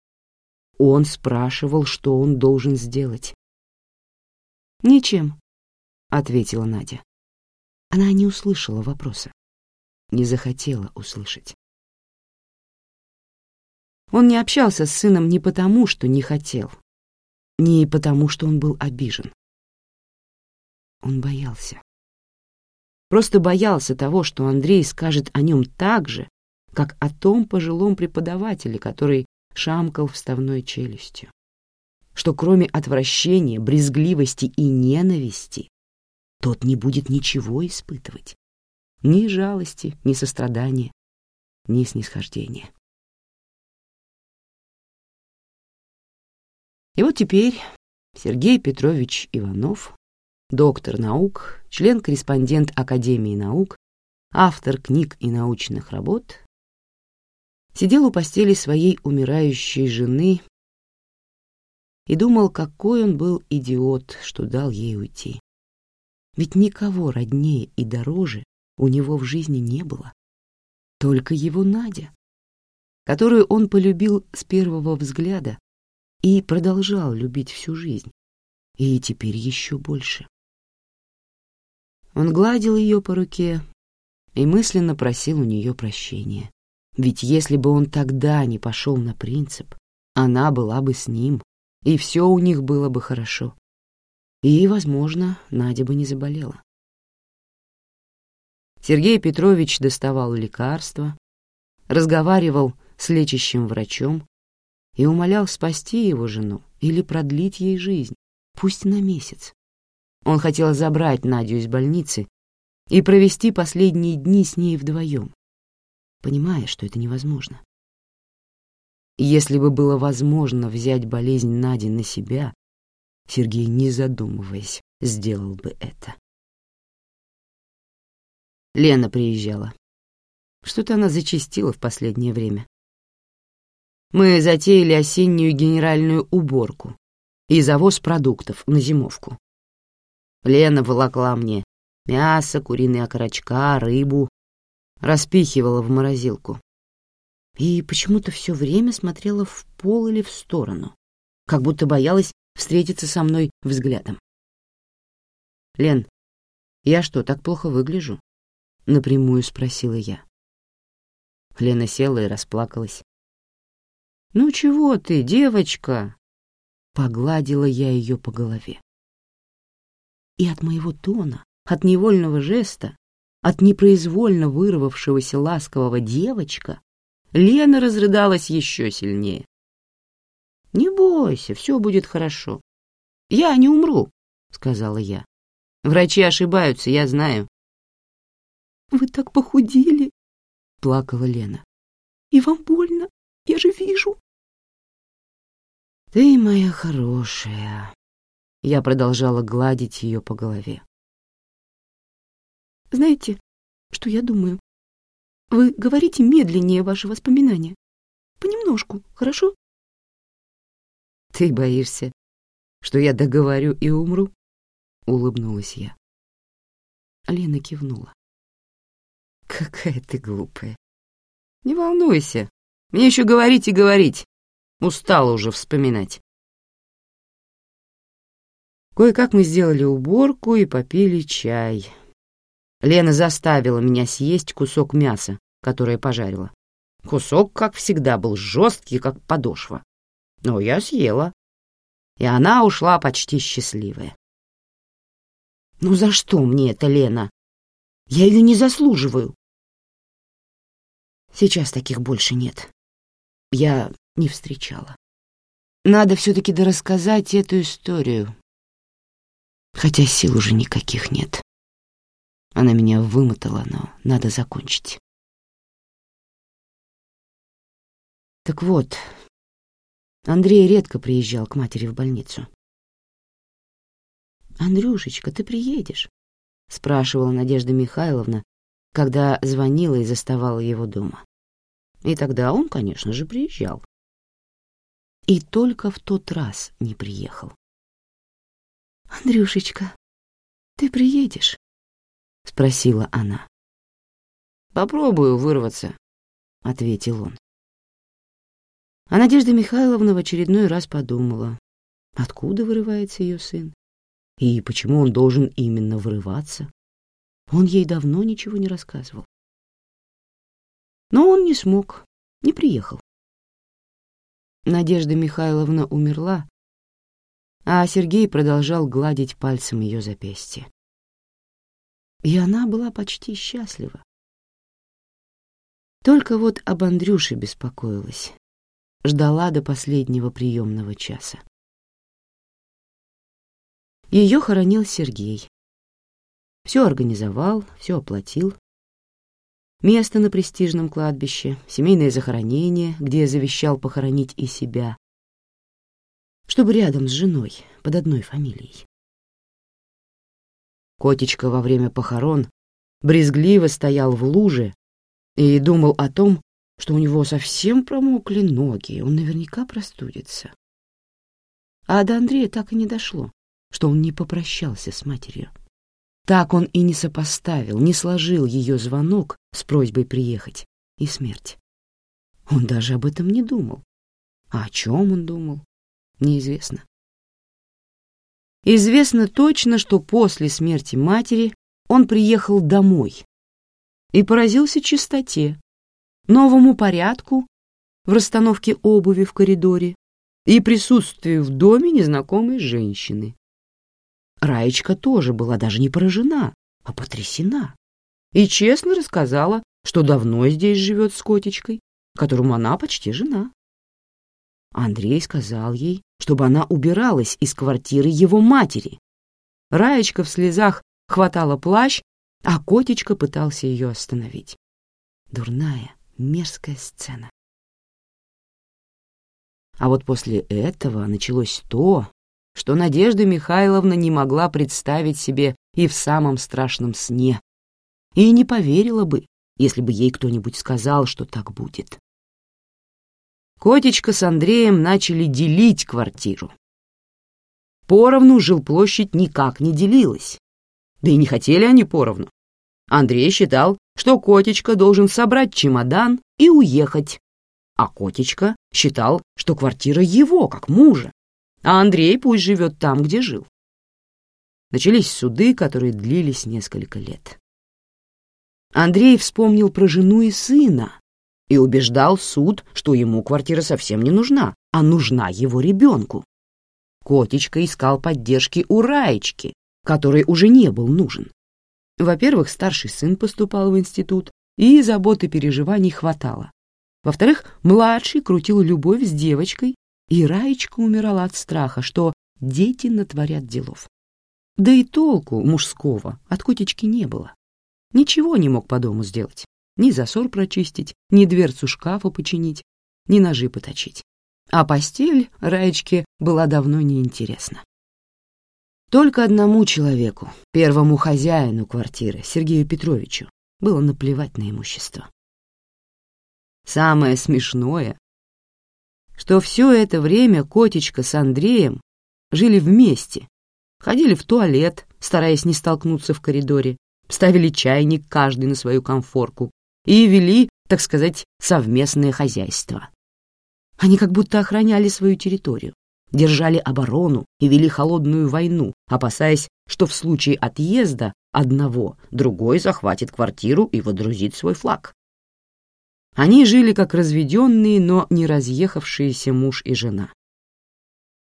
Он спрашивал, что он должен сделать. «Ничем», — ответила Надя. Она не услышала вопроса, не захотела услышать. Он не общался с сыном не потому, что не хотел, не потому, что он был обижен. Он боялся. Просто боялся того, что Андрей скажет о нем так же, как о том пожилом преподавателе, который шамкал вставной челюстью. Что кроме отвращения, брезгливости и ненависти тот не будет ничего испытывать. Ни жалости, ни сострадания, ни снисхождения. И вот теперь Сергей Петрович Иванов, доктор наук, член-корреспондент Академии наук, автор книг и научных работ, сидел у постели своей умирающей жены и думал, какой он был идиот, что дал ей уйти. Ведь никого роднее и дороже у него в жизни не было. Только его Надя, которую он полюбил с первого взгляда и продолжал любить всю жизнь, и теперь еще больше. Он гладил ее по руке и мысленно просил у нее прощения. Ведь если бы он тогда не пошел на принцип, она была бы с ним, и все у них было бы хорошо. И, возможно, Надя бы не заболела. Сергей Петрович доставал лекарства, разговаривал с лечащим врачом, и умолял спасти его жену или продлить ей жизнь, пусть на месяц. Он хотел забрать Надю из больницы и провести последние дни с ней вдвоем, понимая, что это невозможно. Если бы было возможно взять болезнь Нади на себя, Сергей, не задумываясь, сделал бы это. Лена приезжала. Что-то она зачастила в последнее время. Мы затеяли осеннюю генеральную уборку и завоз продуктов на зимовку. Лена волокла мне мясо, куриные окорочка, рыбу, распихивала в морозилку. И почему-то все время смотрела в пол или в сторону, как будто боялась встретиться со мной взглядом. «Лен, я что, так плохо выгляжу?» — напрямую спросила я. Лена села и расплакалась. «Ну чего ты, девочка?» Погладила я ее по голове. И от моего тона, от невольного жеста, от непроизвольно вырвавшегося ласкового девочка, Лена разрыдалась еще сильнее. «Не бойся, все будет хорошо. Я не умру», — сказала я. «Врачи ошибаются, я знаю». «Вы так похудели», — плакала Лена. «И вам больно, я же вижу». «Ты моя хорошая», — я продолжала гладить ее по голове. «Знаете, что я думаю? Вы говорите медленнее ваши воспоминания. Понемножку, хорошо?» «Ты боишься, что я договорю и умру?» — улыбнулась я. Лена кивнула. «Какая ты глупая. Не волнуйся, мне еще говорить и говорить. Устала уже вспоминать. Кое-как мы сделали уборку и попили чай. Лена заставила меня съесть кусок мяса, которое пожарила. Кусок, как всегда, был жесткий, как подошва. Но я съела. И она ушла почти счастливая. «Ну за что мне это, Лена? Я ее не заслуживаю». Сейчас таких больше нет. Я не встречала. Надо все-таки дорассказать эту историю. Хотя сил уже никаких нет. Она меня вымотала, но надо закончить. Так вот, Андрей редко приезжал к матери в больницу. «Андрюшечка, ты приедешь?» — спрашивала Надежда Михайловна, когда звонила и заставала его дома. И тогда он, конечно же, приезжал и только в тот раз не приехал. «Андрюшечка, ты приедешь?» — спросила она. «Попробую вырваться», — ответил он. А Надежда Михайловна в очередной раз подумала, откуда вырывается ее сын и почему он должен именно вырываться. Он ей давно ничего не рассказывал. Но он не смог, не приехал. Надежда Михайловна умерла, а Сергей продолжал гладить пальцем ее запястье. И она была почти счастлива. Только вот об Андрюше беспокоилась, ждала до последнего приемного часа. Ее хоронил Сергей. Все организовал, все оплатил, место на престижном кладбище, семейное захоронение, где завещал похоронить и себя, чтобы рядом с женой, под одной фамилией. Котечка во время похорон брезгливо стоял в луже и думал о том, что у него совсем промокли ноги, он наверняка простудится. А до Андрея так и не дошло, что он не попрощался с матерью. Так он и не сопоставил, не сложил ее звонок с просьбой приехать и смерть. Он даже об этом не думал. А о чем он думал, неизвестно. Известно точно, что после смерти матери он приехал домой и поразился чистоте, новому порядку в расстановке обуви в коридоре и присутствию в доме незнакомой женщины. Раечка тоже была даже не поражена, а потрясена. И честно рассказала, что давно здесь живет с котечкой, которому она почти жена. Андрей сказал ей, чтобы она убиралась из квартиры его матери. Раечка в слезах хватала плащ, а котечка пытался ее остановить. Дурная, мерзкая сцена. А вот после этого началось то, что Надежда Михайловна не могла представить себе и в самом страшном сне, и не поверила бы, если бы ей кто-нибудь сказал, что так будет. Котечка с Андреем начали делить квартиру. Поровну жилплощадь никак не делилась. Да и не хотели они поровну. Андрей считал, что Котечка должен собрать чемодан и уехать, а Котечка считал, что квартира его, как мужа а Андрей пусть живет там, где жил. Начались суды, которые длились несколько лет. Андрей вспомнил про жену и сына и убеждал суд, что ему квартира совсем не нужна, а нужна его ребенку. Котечка искал поддержки у Раечки, который уже не был нужен. Во-первых, старший сын поступал в институт, и заботы переживаний хватало. Во-вторых, младший крутил любовь с девочкой, и Раечка умирала от страха, что дети натворят делов. Да и толку мужского от котечки не было. Ничего не мог по дому сделать. Ни засор прочистить, ни дверцу шкафа починить, ни ножи поточить. А постель Раечке была давно неинтересна. Только одному человеку, первому хозяину квартиры, Сергею Петровичу, было наплевать на имущество. Самое смешное, что все это время котечка с Андреем жили вместе, ходили в туалет, стараясь не столкнуться в коридоре, ставили чайник каждый на свою конфорку и вели, так сказать, совместное хозяйство. Они как будто охраняли свою территорию, держали оборону и вели холодную войну, опасаясь, что в случае отъезда одного другой захватит квартиру и водрузит свой флаг. Они жили как разведенные, но не разъехавшиеся муж и жена.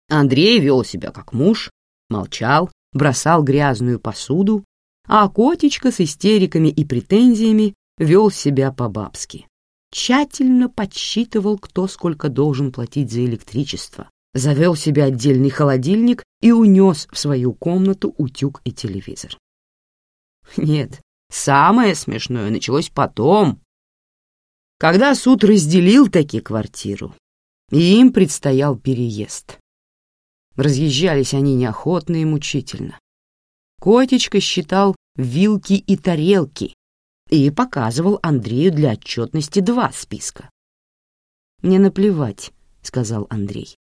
Андрей вел себя как муж, молчал, бросал грязную посуду, а котечка с истериками и претензиями вел себя по-бабски. Тщательно подсчитывал, кто сколько должен платить за электричество, завел себе отдельный холодильник и унес в свою комнату утюг и телевизор. Нет, самое смешное началось потом, когда суд разделил таки квартиру, и им предстоял переезд. Разъезжались они неохотно и мучительно. Котечка считал вилки и тарелки и показывал Андрею для отчетности два списка. «Мне наплевать», — сказал Андрей.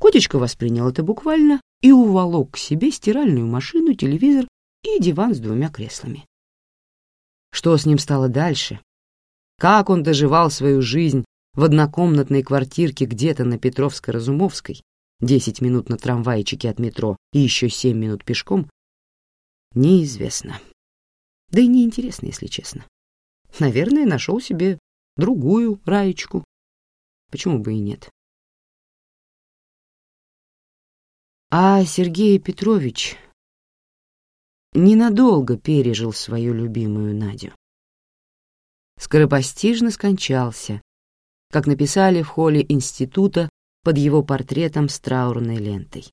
Котечка воспринял это буквально и уволок к себе стиральную машину, телевизор и диван с двумя креслами. Что с ним стало дальше, как он доживал свою жизнь в однокомнатной квартирке где-то на Петровско-Разумовской, 10 минут на трамвайчике от метро и еще 7 минут пешком, неизвестно. Да и неинтересно, если честно. Наверное, нашел себе другую Раечку. Почему бы и нет? А Сергей Петрович ненадолго пережил свою любимую Надю скоропостижно скончался, как написали в холле института под его портретом с траурной лентой.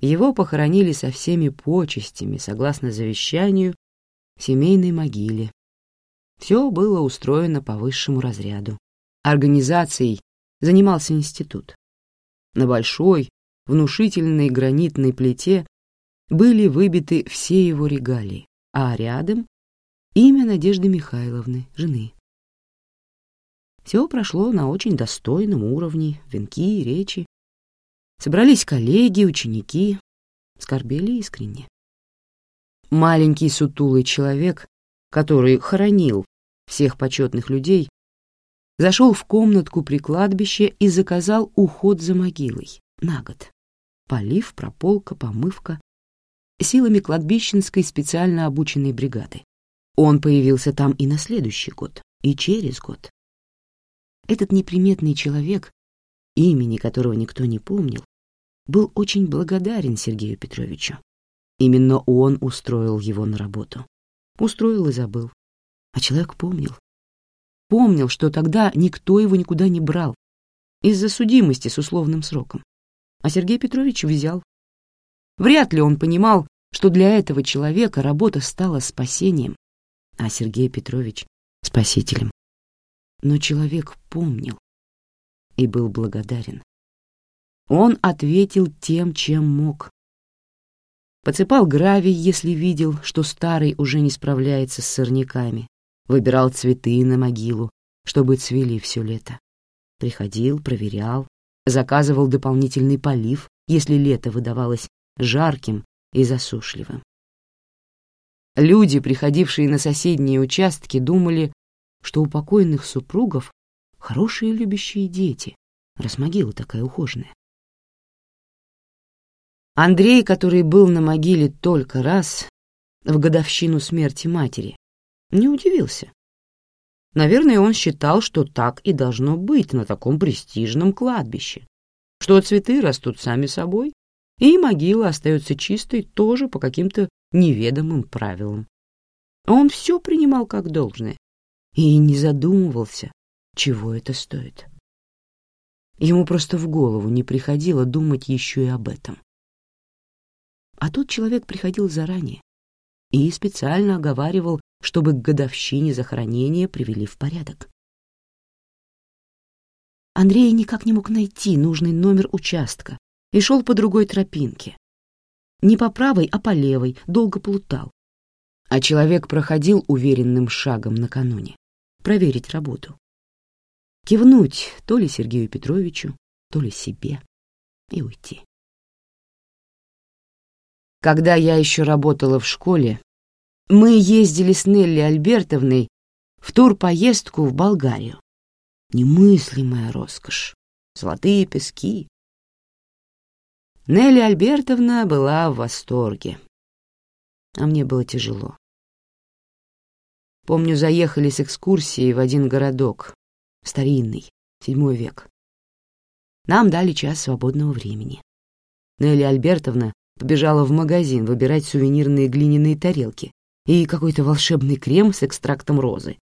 Его похоронили со всеми почестями, согласно завещанию, в семейной могиле. Все было устроено по высшему разряду. Организацией занимался институт. На большой, внушительной гранитной плите были выбиты все его регалии, а рядом имя Надежды Михайловны, жены. Все прошло на очень достойном уровне, венки речи. Собрались коллеги, ученики, скорбели искренне. Маленький сутулый человек, который хоронил всех почетных людей, зашел в комнатку при кладбище и заказал уход за могилой на год. Полив, прополка, помывка силами кладбищенской специально обученной бригады. Он появился там и на следующий год, и через год. Этот неприметный человек, имени которого никто не помнил, был очень благодарен Сергею Петровичу. Именно он устроил его на работу. Устроил и забыл. А человек помнил. Помнил, что тогда никто его никуда не брал из-за судимости с условным сроком. А Сергей Петрович взял. Вряд ли он понимал, что для этого человека работа стала спасением, а Сергей Петрович — спасителем. Но человек помнил и был благодарен. Он ответил тем, чем мог. Подсыпал гравий, если видел, что старый уже не справляется с сорняками, выбирал цветы на могилу, чтобы цвели все лето. Приходил, проверял, заказывал дополнительный полив, если лето выдавалось жарким и засушливым. Люди, приходившие на соседние участки, думали, что у покойных супругов хорошие любящие дети, раз могила такая ухоженная. Андрей, который был на могиле только раз, в годовщину смерти матери, не удивился. Наверное, он считал, что так и должно быть на таком престижном кладбище, что цветы растут сами собой, и могила остается чистой тоже по каким-то неведомым правилам. Он все принимал как должное и не задумывался, чего это стоит. Ему просто в голову не приходило думать еще и об этом. А тут человек приходил заранее и специально оговаривал, чтобы к годовщине захоронения привели в порядок. Андрей никак не мог найти нужный номер участка и шел по другой тропинке. Не по правой, а по левой, долго плутал. А человек проходил уверенным шагом накануне, проверить работу. Кивнуть то ли Сергею Петровичу, то ли себе и уйти. Когда я еще работала в школе, мы ездили с Нелли Альбертовной в турпоездку в Болгарию. Немыслимая роскошь, золотые пески. Нелли Альбертовна была в восторге, а мне было тяжело. Помню, заехали с экскурсией в один городок, старинный, седьмой век. Нам дали час свободного времени. Нелли Альбертовна побежала в магазин выбирать сувенирные глиняные тарелки и какой-то волшебный крем с экстрактом розы.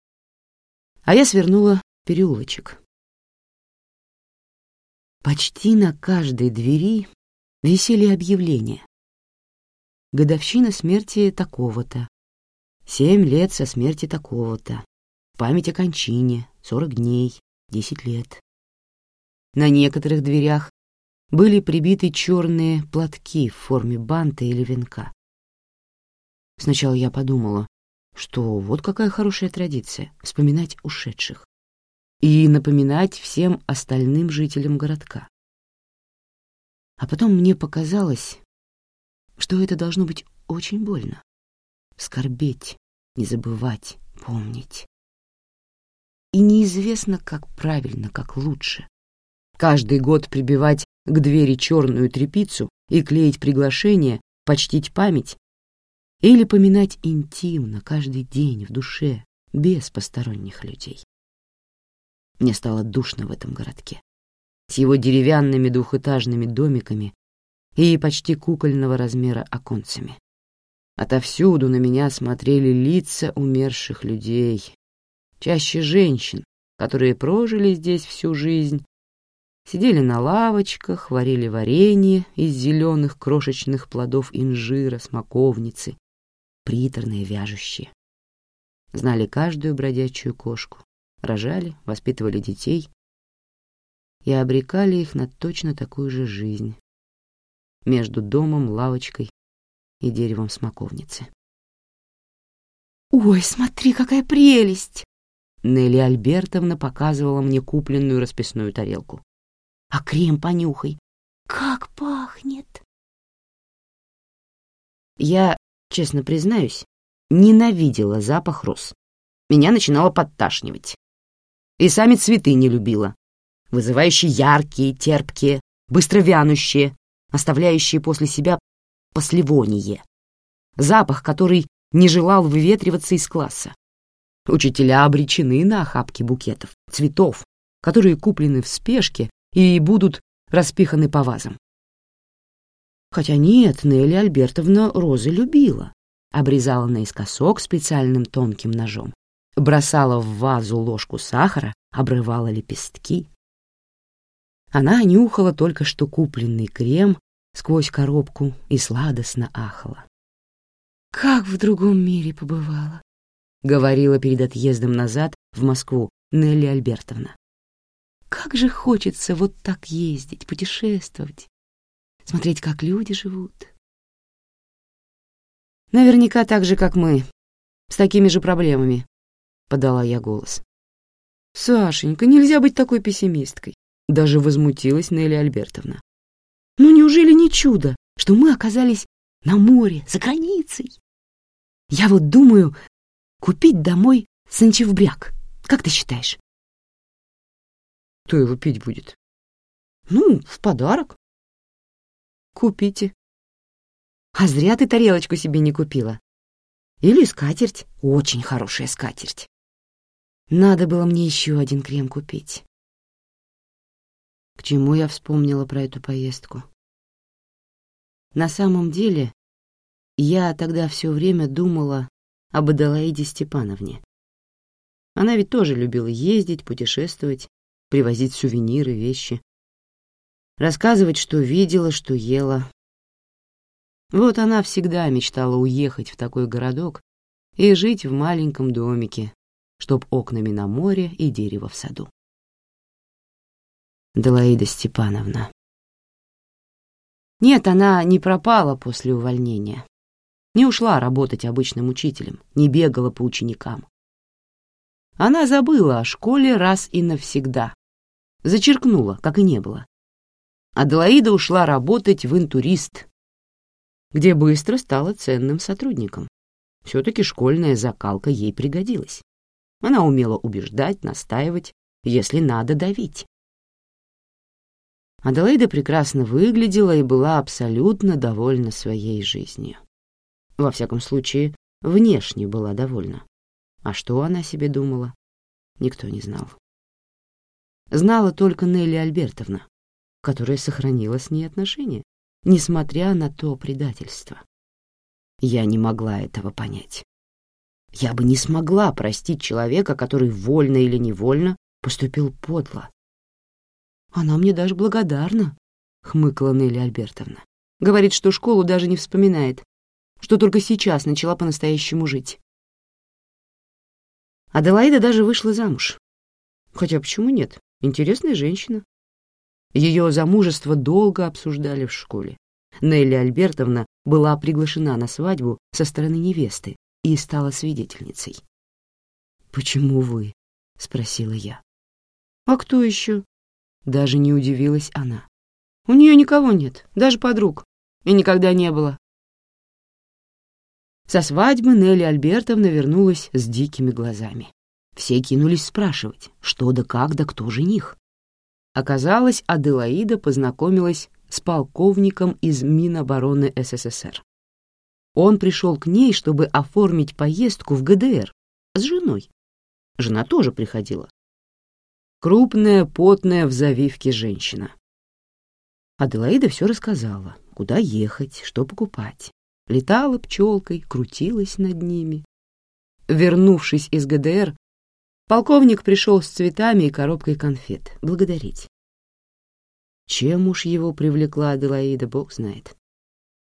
А я свернула переулочек. Почти на каждой двери висели объявления. Годовщина смерти такого-то. Семь лет со смерти такого-то. Память о кончине. Сорок дней. Десять лет. На некоторых дверях были прибиты черные платки в форме банта или венка. Сначала я подумала, что вот какая хорошая традиция — вспоминать ушедших и напоминать всем остальным жителям городка. А потом мне показалось, что это должно быть очень больно. Скорбеть, не забывать, помнить. И неизвестно, как правильно, как лучше. Каждый год прибивать к двери черную тряпицу и клеить приглашение, почтить память или поминать интимно каждый день в душе, без посторонних людей. Мне стало душно в этом городке. С его деревянными двухэтажными домиками и почти кукольного размера оконцами. Отовсюду на меня смотрели лица умерших людей, чаще женщин, которые прожили здесь всю жизнь, сидели на лавочках, варили варенье из зеленых крошечных плодов инжира, смоковницы, приторные, вяжущие. Знали каждую бродячую кошку, рожали, воспитывали детей и обрекали их на точно такую же жизнь между домом, лавочкой и деревом смоковницы. «Ой, смотри, какая прелесть!» Нелли Альбертовна показывала мне купленную расписную тарелку. «А крем понюхай! Как пахнет!» Я, честно признаюсь, ненавидела запах роз. Меня начинало подташнивать. И сами цветы не любила. Вызывающие яркие, терпкие, быстро вянущие, оставляющие после себя послевоние. Запах, который не желал выветриваться из класса. Учителя обречены на охапки букетов, цветов, которые куплены в спешке и будут распиханы по вазам. Хотя нет, Нелли Альбертовна розы любила. Обрезала наискосок специальным тонким ножом бросала в вазу ложку сахара, обрывала лепестки. Она нюхала только что купленный крем сквозь коробку и сладостно ахала. «Как в другом мире побывала», — говорила перед отъездом назад в Москву Нелли Альбертовна. «Как же хочется вот так ездить, путешествовать, смотреть, как люди живут». «Наверняка так же, как мы, с такими же проблемами», — подала я голос. «Сашенька, нельзя быть такой пессимисткой», — даже возмутилась Нелли Альбертовна. «Ну неужели не чудо, что мы оказались на море, за границей? Я вот думаю, купить домой санчевбряк. Как ты считаешь?» «Кто его пить будет?» «Ну, в подарок». «Купите». «А зря ты тарелочку себе не купила. Или скатерть, очень хорошая скатерть. Надо было мне еще один крем купить. К чему я вспомнила про эту поездку? На самом деле, я тогда все время думала об Аделаиде Степановне. Она ведь тоже любила ездить, путешествовать, привозить сувениры, вещи. Рассказывать, что видела, что ела. Вот она всегда мечтала уехать в такой городок и жить в маленьком домике, чтоб окнами на море и дерево в саду. Делаида Степановна. Нет, она не пропала после увольнения. Не ушла работать обычным учителем, не бегала по ученикам. Она забыла о школе раз и навсегда. Зачеркнула, как и не было. Аделаида ушла работать в интурист, где быстро стала ценным сотрудником. Все-таки школьная закалка ей пригодилась. Она умела убеждать, настаивать, если надо давить. Аделаида прекрасно выглядела и была абсолютно довольна своей жизнью. Во всяком случае, внешне была довольна. А что она себе думала, никто не знал. Знала только Нелли Альбертовна, которая сохранила с ней отношения, несмотря на то предательство. Я не могла этого понять. Я бы не смогла простить человека, который вольно или невольно поступил подло. Она мне даже благодарна, — хмыкала Нелли Альбертовна. Говорит, что школу даже не вспоминает, что только сейчас начала по-настоящему жить. Аделаида даже вышла замуж. Хотя почему нет? Интересная женщина. Ее замужество долго обсуждали в школе. Нелли Альбертовна была приглашена на свадьбу со стороны невесты, и стала свидетельницей. «Почему вы?» — спросила я. «А кто еще?» Даже не удивилась она. «У нее никого нет, даже подруг, и никогда не было». Со свадьбы Нелли Альбертовна вернулась с дикими глазами. Все кинулись спрашивать, что да как да кто жених. Оказалось, Аделаида познакомилась с полковником из Минобороны СССР. Он пришел к ней, чтобы оформить поездку в ГДР с женой. Жена тоже приходила. Крупная, потная в завивке женщина. Аделаида все рассказала, куда ехать, что покупать. Летала пчелкой, крутилась над ними. Вернувшись из ГДР, полковник пришел с цветами и коробкой конфет благодарить. Чем уж его привлекла Аделаида, бог знает.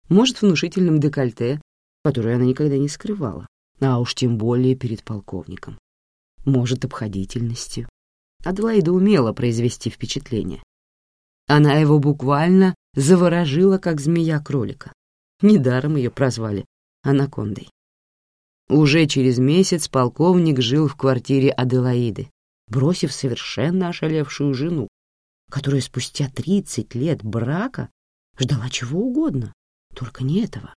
Может, внушительным декольте, которое она никогда не скрывала, а уж тем более перед полковником. Может, обходительностью. Аделаида умела произвести впечатление. Она его буквально заворожила, как змея-кролика. Недаром ее прозвали анакондой. Уже через месяц полковник жил в квартире Аделаиды, бросив совершенно ошалевшую жену, которая спустя 30 лет брака ждала чего угодно, только не этого.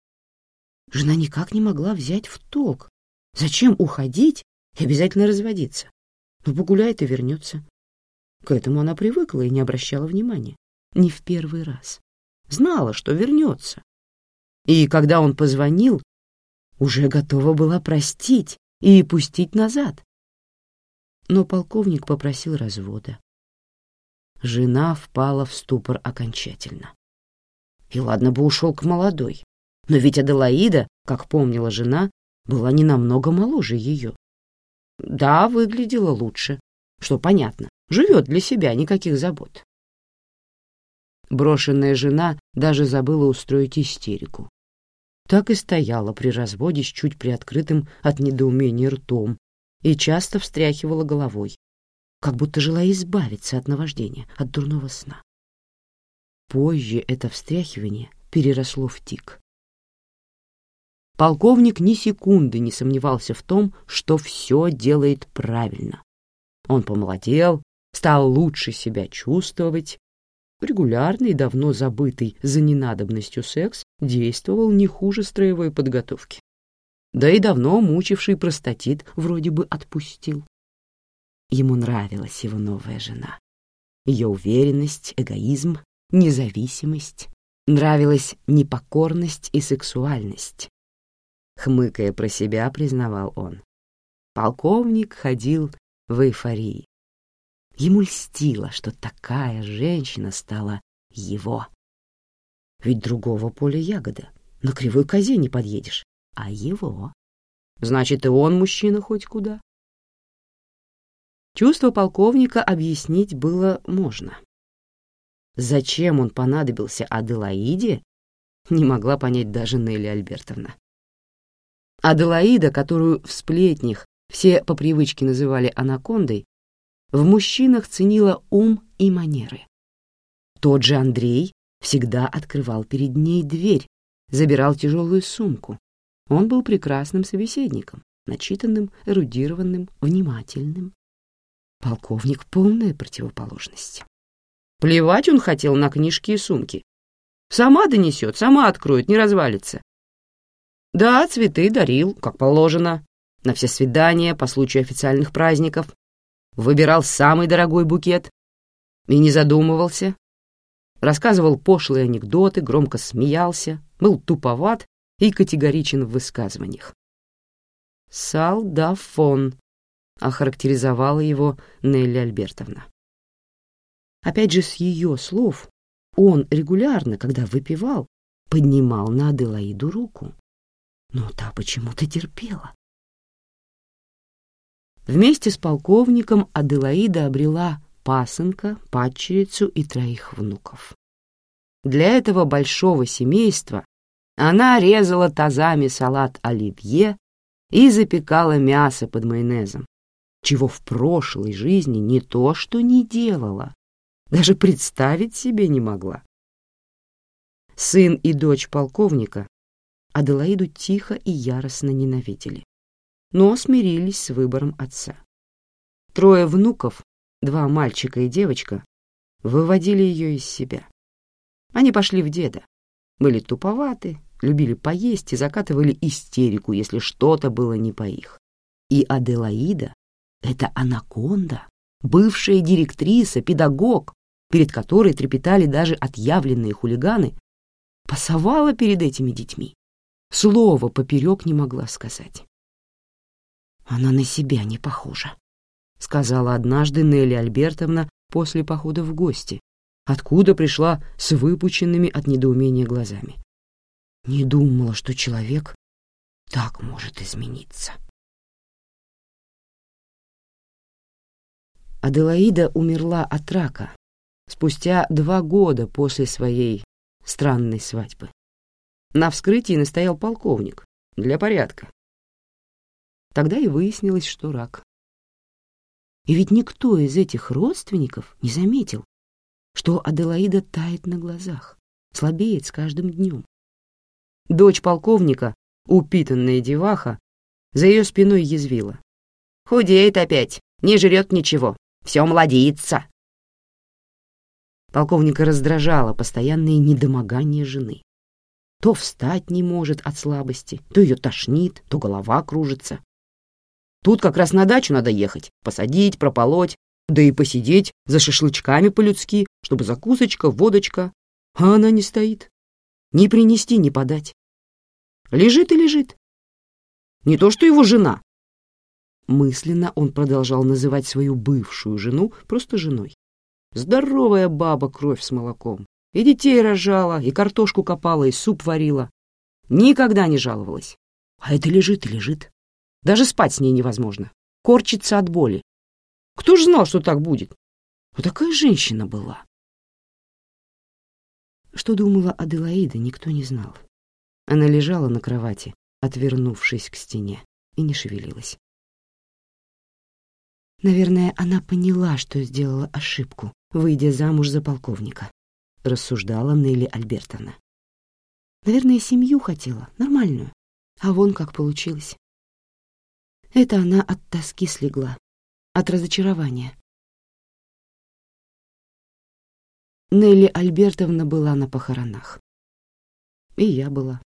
Жена никак не могла взять в толк. Зачем уходить и обязательно разводиться? Ну, погуляет и вернется. К этому она привыкла и не обращала внимания. Не в первый раз. Знала, что вернется. И когда он позвонил, уже готова была простить и пустить назад. Но полковник попросил развода. Жена впала в ступор окончательно. И ладно бы ушел к молодой. Но ведь Аделаида, как помнила жена, была не намного моложе ее. Да, выглядела лучше, что понятно. Живет для себя, никаких забот. Брошенная жена даже забыла устроить истерику. Так и стояла при разводе с чуть приоткрытым от недоумения ртом и часто встряхивала головой, как будто желая избавиться от наваждения, от дурного сна. Позже это встряхивание переросло в тик. Полковник ни секунды не сомневался в том, что все делает правильно. Он помолодел, стал лучше себя чувствовать. Регулярный давно забытый за ненадобностью секс действовал не хуже строевой подготовки. Да и давно мучивший простатит вроде бы отпустил. Ему нравилась его новая жена. Ее уверенность, эгоизм, независимость. Нравилась непокорность и сексуальность. Хмыкая про себя, признавал он. Полковник ходил в эйфории. Ему льстило, что такая женщина стала его. Ведь другого поля ягода. На кривой козе не подъедешь. А его. Значит, и он мужчина хоть куда. Чувство полковника объяснить было можно. Зачем он понадобился Аделаиде, не могла понять даже Нелли Альбертовна. Аделаида, которую в сплетнях все по привычке называли анакондой, в мужчинах ценила ум и манеры. Тот же Андрей всегда открывал перед ней дверь, забирал тяжелую сумку. Он был прекрасным собеседником, начитанным, эрудированным, внимательным. Полковник — полная противоположность. Плевать он хотел на книжки и сумки. Сама донесет, сама откроет, не развалится. Да, цветы дарил, как положено, на все свидания по случаю официальных праздников. Выбирал самый дорогой букет и не задумывался. Рассказывал пошлые анекдоты, громко смеялся, был туповат и категоричен в высказываниях. «Салдафон», — охарактеризовала его Нелли Альбертовна. Опять же, с ее слов, он регулярно, когда выпивал, поднимал на Аделаиду руку. Но та почему-то терпела. Вместе с полковником Аделаида обрела пасынка, падчерицу и троих внуков. Для этого большого семейства она резала тазами салат оливье и запекала мясо под майонезом, чего в прошлой жизни не то что не делала, даже представить себе не могла. Сын и дочь полковника Аделаиду тихо и яростно ненавидели, но смирились с выбором отца. Трое внуков, два мальчика и девочка, выводили ее из себя. Они пошли в деда, были туповаты, любили поесть и закатывали истерику, если что-то было не по их. И Аделаида — это анаконда, бывшая директриса, педагог, перед которой трепетали даже отъявленные хулиганы, пасовала перед этими детьми. Слова поперек не могла сказать. «Она на себя не похожа», — сказала однажды Нелли Альбертовна после похода в гости, откуда пришла с выпученными от недоумения глазами. Не думала, что человек так может измениться. Аделаида умерла от рака, спустя два года после своей странной свадьбы. На вскрытии настоял полковник, для порядка. Тогда и выяснилось, что рак. И ведь никто из этих родственников не заметил, что Аделаида тает на глазах, слабеет с каждым днем. Дочь полковника, упитанная деваха, за ее спиной язвила. «Худеет опять, не жрет ничего, все молодится». Полковника раздражало постоянное недомогание жены. То встать не может от слабости, то ее тошнит, то голова кружится. Тут как раз на дачу надо ехать, посадить, прополоть, да и посидеть за шашлычками по-людски, чтобы закусочка, водочка. А она не стоит. Ни принести, ни подать. Лежит и лежит. Не то что его жена. Мысленно он продолжал называть свою бывшую жену просто женой. Здоровая баба кровь с молоком. И детей рожала, и картошку копала, и суп варила. Никогда не жаловалась. А это лежит и лежит. Даже спать с ней невозможно. Корчится от боли. Кто ж знал, что так будет? Вот такая женщина была. Что думала Аделаида, никто не знал. Она лежала на кровати, отвернувшись к стене, и не шевелилась. Наверное, она поняла, что сделала ошибку, выйдя замуж за полковника, рассуждала Нелли Альбертовна. Наверное, семью хотела, нормальную, а вон как получилось. Это она от тоски слегла, от разочарования. Нелли Альбертовна была на похоронах. И я была.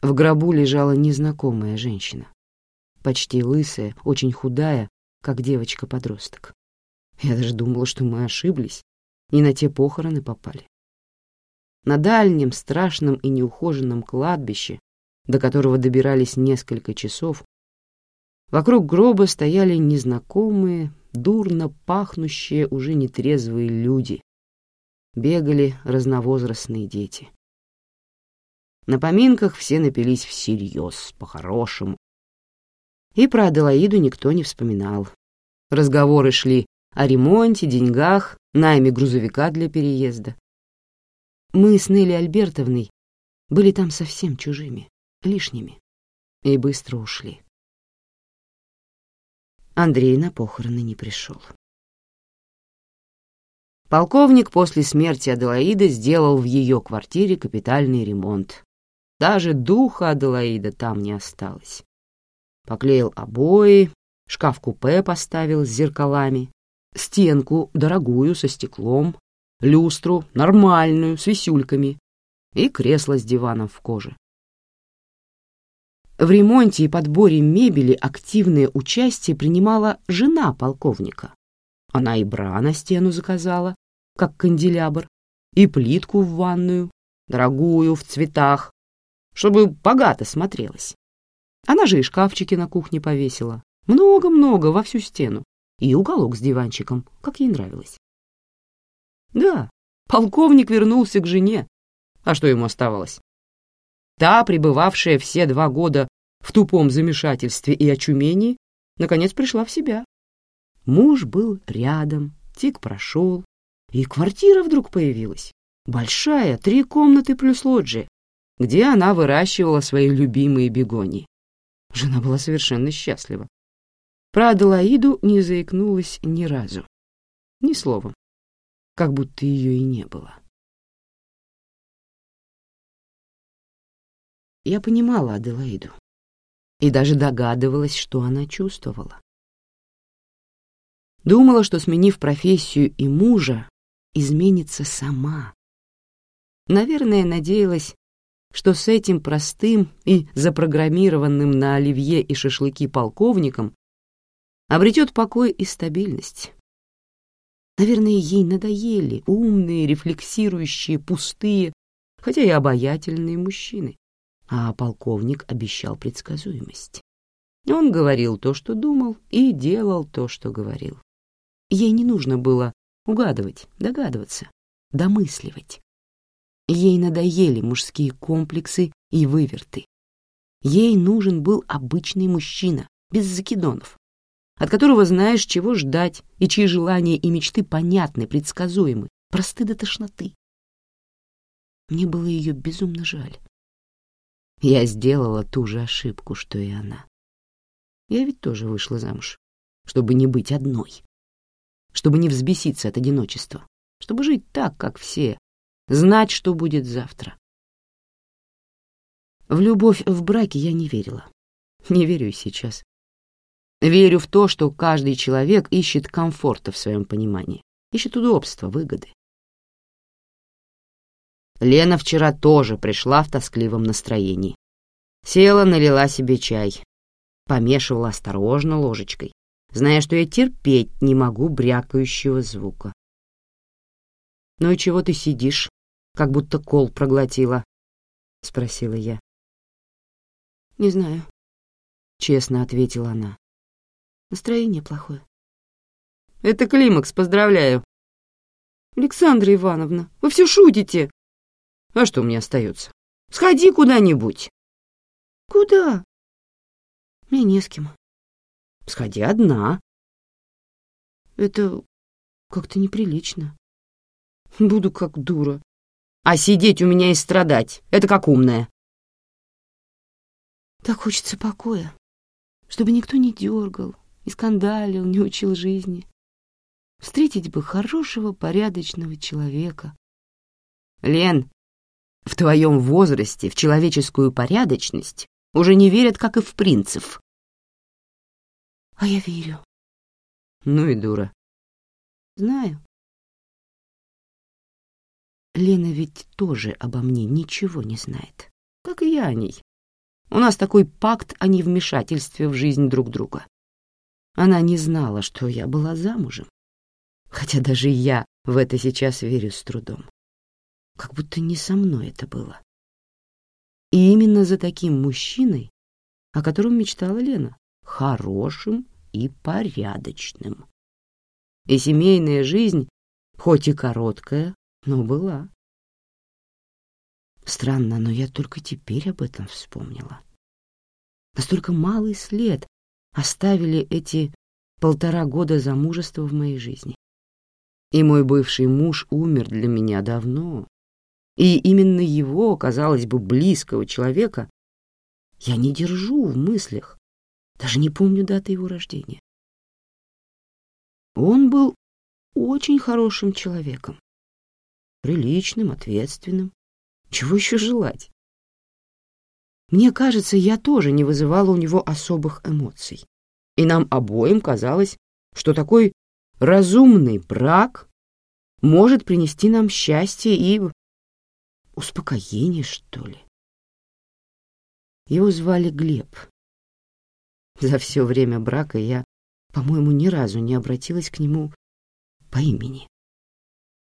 В гробу лежала незнакомая женщина, почти лысая, очень худая, как девочка-подросток. Я даже думала, что мы ошиблись и на те похороны попали. На дальнем, страшном и неухоженном кладбище, до которого добирались несколько часов, вокруг гроба стояли незнакомые, дурно пахнущие уже нетрезвые люди. Бегали разновозрастные дети. На поминках все напились всерьез, по-хорошему. И про Аделаиду никто не вспоминал. Разговоры шли о ремонте, деньгах, найме грузовика для переезда. Мы с Нелли Альбертовной были там совсем чужими, лишними, и быстро ушли. Андрей на похороны не пришел. Полковник после смерти Аделаиды сделал в ее квартире капитальный ремонт. Даже духа Аделаида там не осталось. Поклеил обои, шкаф-купе поставил с зеркалами, стенку дорогую со стеклом, люстру нормальную с висюльками и кресло с диваном в коже. В ремонте и подборе мебели активное участие принимала жена полковника. Она и бра на стену заказала, как канделябр, и плитку в ванную, дорогую, в цветах, чтобы богато смотрелась. Она же и шкафчики на кухне повесила. Много-много во всю стену. И уголок с диванчиком, как ей нравилось. Да, полковник вернулся к жене. А что ему оставалось? Та, пребывавшая все два года в тупом замешательстве и очумении, наконец пришла в себя. Муж был рядом, тик прошел, и квартира вдруг появилась. Большая, три комнаты плюс лоджия, где она выращивала свои любимые бегонии. Жена была совершенно счастлива. Про Аделаиду не заикнулась ни разу. Ни словом. Как будто ее и не было. Я понимала Аделаиду. И даже догадывалась, что она чувствовала. Думала, что, сменив профессию и мужа, изменится сама. Наверное, надеялась, что с этим простым и запрограммированным на оливье и шашлыки полковником обретет покой и стабильность. Наверное, ей надоели умные, рефлексирующие, пустые, хотя и обаятельные мужчины. А полковник обещал предсказуемость. Он говорил то, что думал, и делал то, что говорил. Ей не нужно было угадывать, догадываться, домысливать. Ей надоели мужские комплексы и выверты. Ей нужен был обычный мужчина, без закидонов, от которого знаешь, чего ждать, и чьи желания и мечты понятны, предсказуемы, просты до тошноты. Мне было ее безумно жаль. Я сделала ту же ошибку, что и она. Я ведь тоже вышла замуж, чтобы не быть одной, чтобы не взбеситься от одиночества, чтобы жить так, как все, знать, что будет завтра. В любовь в браке я не верила. Не верю и сейчас. Верю в то, что каждый человек ищет комфорта в своем понимании, ищет удобства, выгоды. Лена вчера тоже пришла в тоскливом настроении. Села, налила себе чай. Помешивала осторожно ложечкой, зная, что я терпеть не могу брякающего звука. «Ну и чего ты сидишь, как будто кол проглотила?» — спросила я. «Не знаю», — честно ответила она. Настроение плохое. Это климакс, поздравляю. Александра Ивановна, вы все шутите. А что мне остается? Сходи куда-нибудь. Куда? Мне не с кем. Сходи одна. Это как-то неприлично. Буду как дура. А сидеть у меня и страдать — это как умная. Так хочется покоя, чтобы никто не дергал, не скандалил, не учил жизни. Встретить бы хорошего, порядочного человека. Лен, в твоем возрасте в человеческую порядочность уже не верят, как и в принцев. А я верю. Ну и дура. Знаю. Лена ведь тоже обо мне ничего не знает, как и я о ней. У нас такой пакт о невмешательстве в жизнь друг друга. Она не знала, что я была замужем. Хотя даже я в это сейчас верю с трудом. Как будто не со мной это было. И именно за таким мужчиной, о котором мечтала Лена, хорошим и порядочным. и семейная жизнь, хоть и короткая, но была. Странно, но я только теперь об этом вспомнила. Настолько малый след оставили эти полтора года замужества в моей жизни. И мой бывший муж умер для меня давно. И именно его, казалось бы, близкого человека, я не держу в мыслях, даже не помню даты его рождения. Он был очень хорошим человеком, приличным, ответственным. Чего еще желать? Мне кажется, я тоже не вызывала у него особых эмоций. И нам обоим казалось, что такой разумный брак может принести нам счастье и успокоение, что ли. Его звали Глеб. За все время брака я, по-моему, ни разу не обратилась к нему по имени.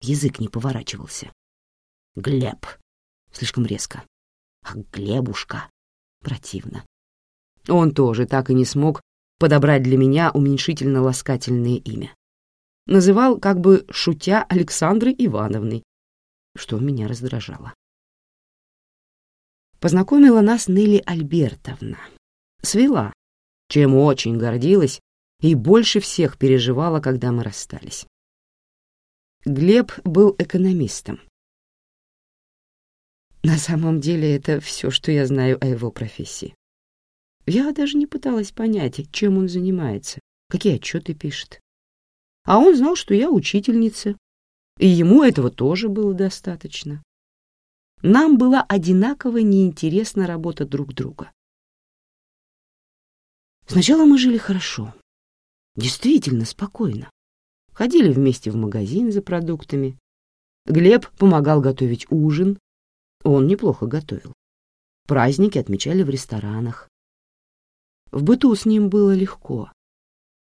Язык не поворачивался. Глеб. Слишком резко. А Глебушка. Противно. Он тоже так и не смог подобрать для меня уменьшительно-ласкательное имя. Называл, как бы шутя, Александрой Ивановной, что меня раздражало. Познакомила нас Нелли Альбертовна. Свела, чем очень гордилась и больше всех переживала, когда мы расстались. Глеб был экономистом. На самом деле это все, что я знаю о его профессии. Я даже не пыталась понять, чем он занимается, какие отчеты пишет. А он знал, что я учительница, и ему этого тоже было достаточно. Нам была одинаково неинтересна работа друг друга. Сначала мы жили хорошо, действительно спокойно. Ходили вместе в магазин за продуктами. Глеб помогал готовить ужин. Он неплохо готовил. Праздники отмечали в ресторанах. В быту с ним было легко.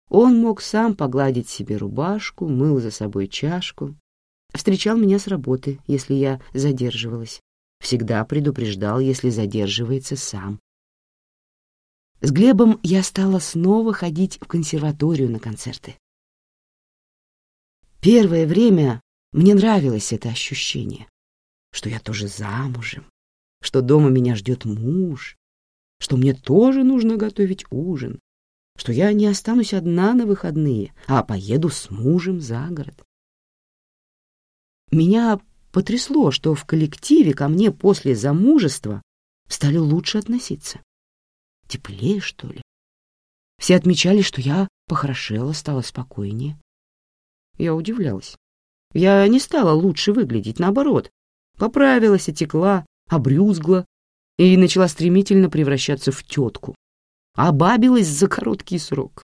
Он мог сам погладить себе рубашку, мыл за собой чашку, Встречал меня с работы, если я задерживалась. Всегда предупреждал, если задерживается сам. С Глебом я стала снова ходить в консерваторию на концерты. Первое время мне нравилось это ощущение, что я тоже замужем, что дома меня ждет муж, что мне тоже нужно готовить ужин, что я не останусь одна на выходные, а поеду с мужем за город. Меня потрясло, что в коллективе ко мне после замужества стали лучше относиться. Теплее, что ли? Все отмечали, что я похорошела, стала спокойнее. Я удивлялась. Я не стала лучше выглядеть, наоборот. Поправилась, отекла, обрюзгла и начала стремительно превращаться в тетку. Обабилась за короткий срок.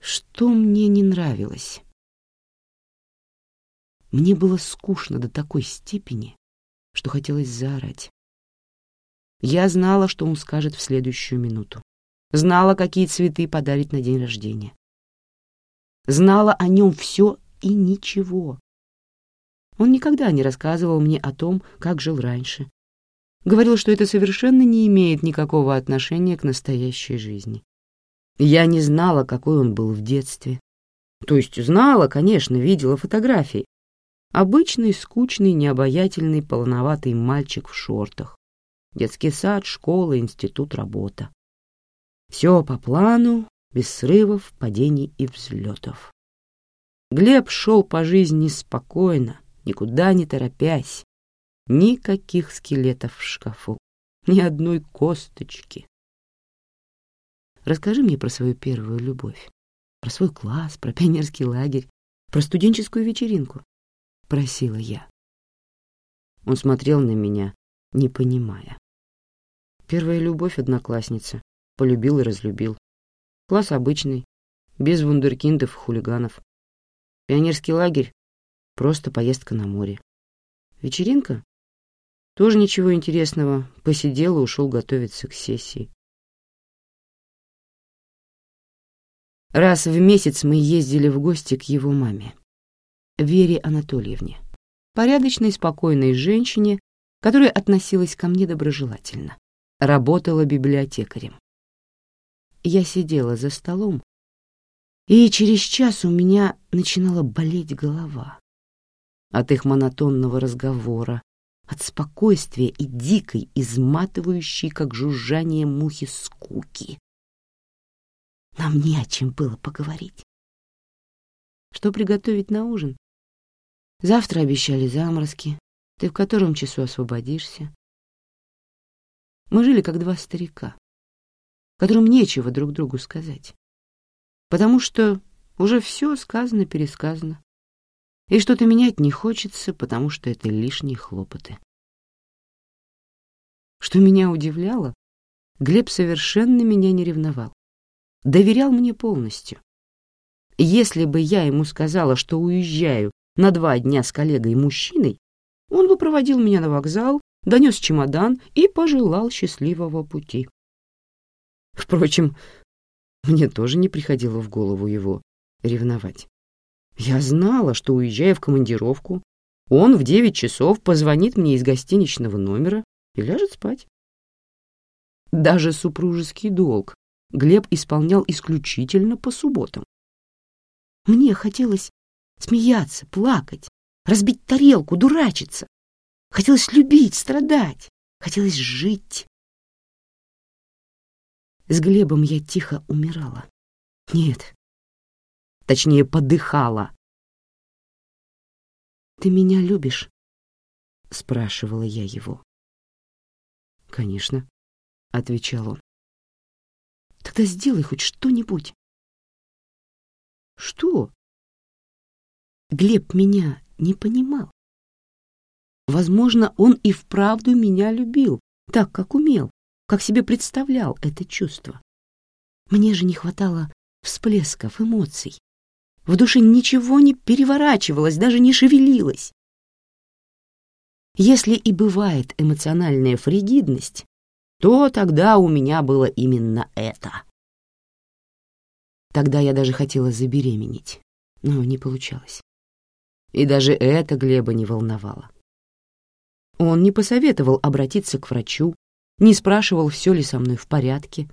Что мне не нравилось? Мне было скучно до такой степени, что хотелось заорать. Я знала, что он скажет в следующую минуту. Знала, какие цветы подарить на день рождения. Знала о нем все и ничего. Он никогда не рассказывал мне о том, как жил раньше. Говорил, что это совершенно не имеет никакого отношения к настоящей жизни. Я не знала, какой он был в детстве. То есть знала, конечно, видела фотографии, Обычный, скучный, необаятельный, полноватый мальчик в шортах. Детский сад, школа, институт, работа. Все по плану, без срывов, падений и взлетов. Глеб шел по жизни спокойно, никуда не торопясь. Никаких скелетов в шкафу, ни одной косточки. Расскажи мне про свою первую любовь, про свой класс, про пионерский лагерь, про студенческую вечеринку. — просила я. Он смотрел на меня, не понимая. Первая любовь одноклассница. Полюбил и разлюбил. Класс обычный, без вундеркиндов и хулиганов. Пионерский лагерь — просто поездка на море. Вечеринка? Тоже ничего интересного. Посидел и ушел готовиться к сессии. Раз в месяц мы ездили в гости к его маме. Вере Анатольевне, порядочной, спокойной женщине, которая относилась ко мне доброжелательно. Работала библиотекарем. Я сидела за столом, И через час у меня начинала болеть голова от их монотонного разговора, от спокойствия и дикой, изматывающей, как жужжание мухи, скуки. Нам не о чем было поговорить. Что приготовить на ужин? Завтра обещали заморозки. Ты в котором часу освободишься? Мы жили как два старика, которым нечего друг другу сказать, потому что уже все сказано-пересказано, и что-то менять не хочется, потому что это лишние хлопоты. Что меня удивляло, Глеб совершенно меня не ревновал, доверял мне полностью. Если бы я ему сказала, что уезжаю на два дня с коллегой-мужчиной, он бы проводил меня на вокзал, донес чемодан и пожелал счастливого пути. Впрочем, мне тоже не приходило в голову его ревновать. Я знала, что, уезжая в командировку, он в девять часов позвонит мне из гостиничного номера и ляжет спать. Даже супружеский долг Глеб исполнял исключительно по субботам. Мне хотелось смеяться, плакать, разбить тарелку, дурачиться. Хотелось любить, страдать, хотелось жить. С Глебом я тихо умирала. Нет, точнее, подыхала. «Ты меня любишь?» — спрашивала я его. «Конечно», — отвечал он. «Тогда сделай хоть что-нибудь». «Что?» Глеб меня не понимал. Возможно, он и вправду меня любил, так, как умел, как себе представлял это чувство. Мне же не хватало всплесков эмоций. В душе ничего не переворачивалось, даже не шевелилось. Если и бывает эмоциональная фригидность, то тогда у меня было именно это. Тогда я даже хотела забеременеть, но не получалось. И даже это Глеба не волновало. Он не посоветовал обратиться к врачу, не спрашивал, все ли со мной в порядке.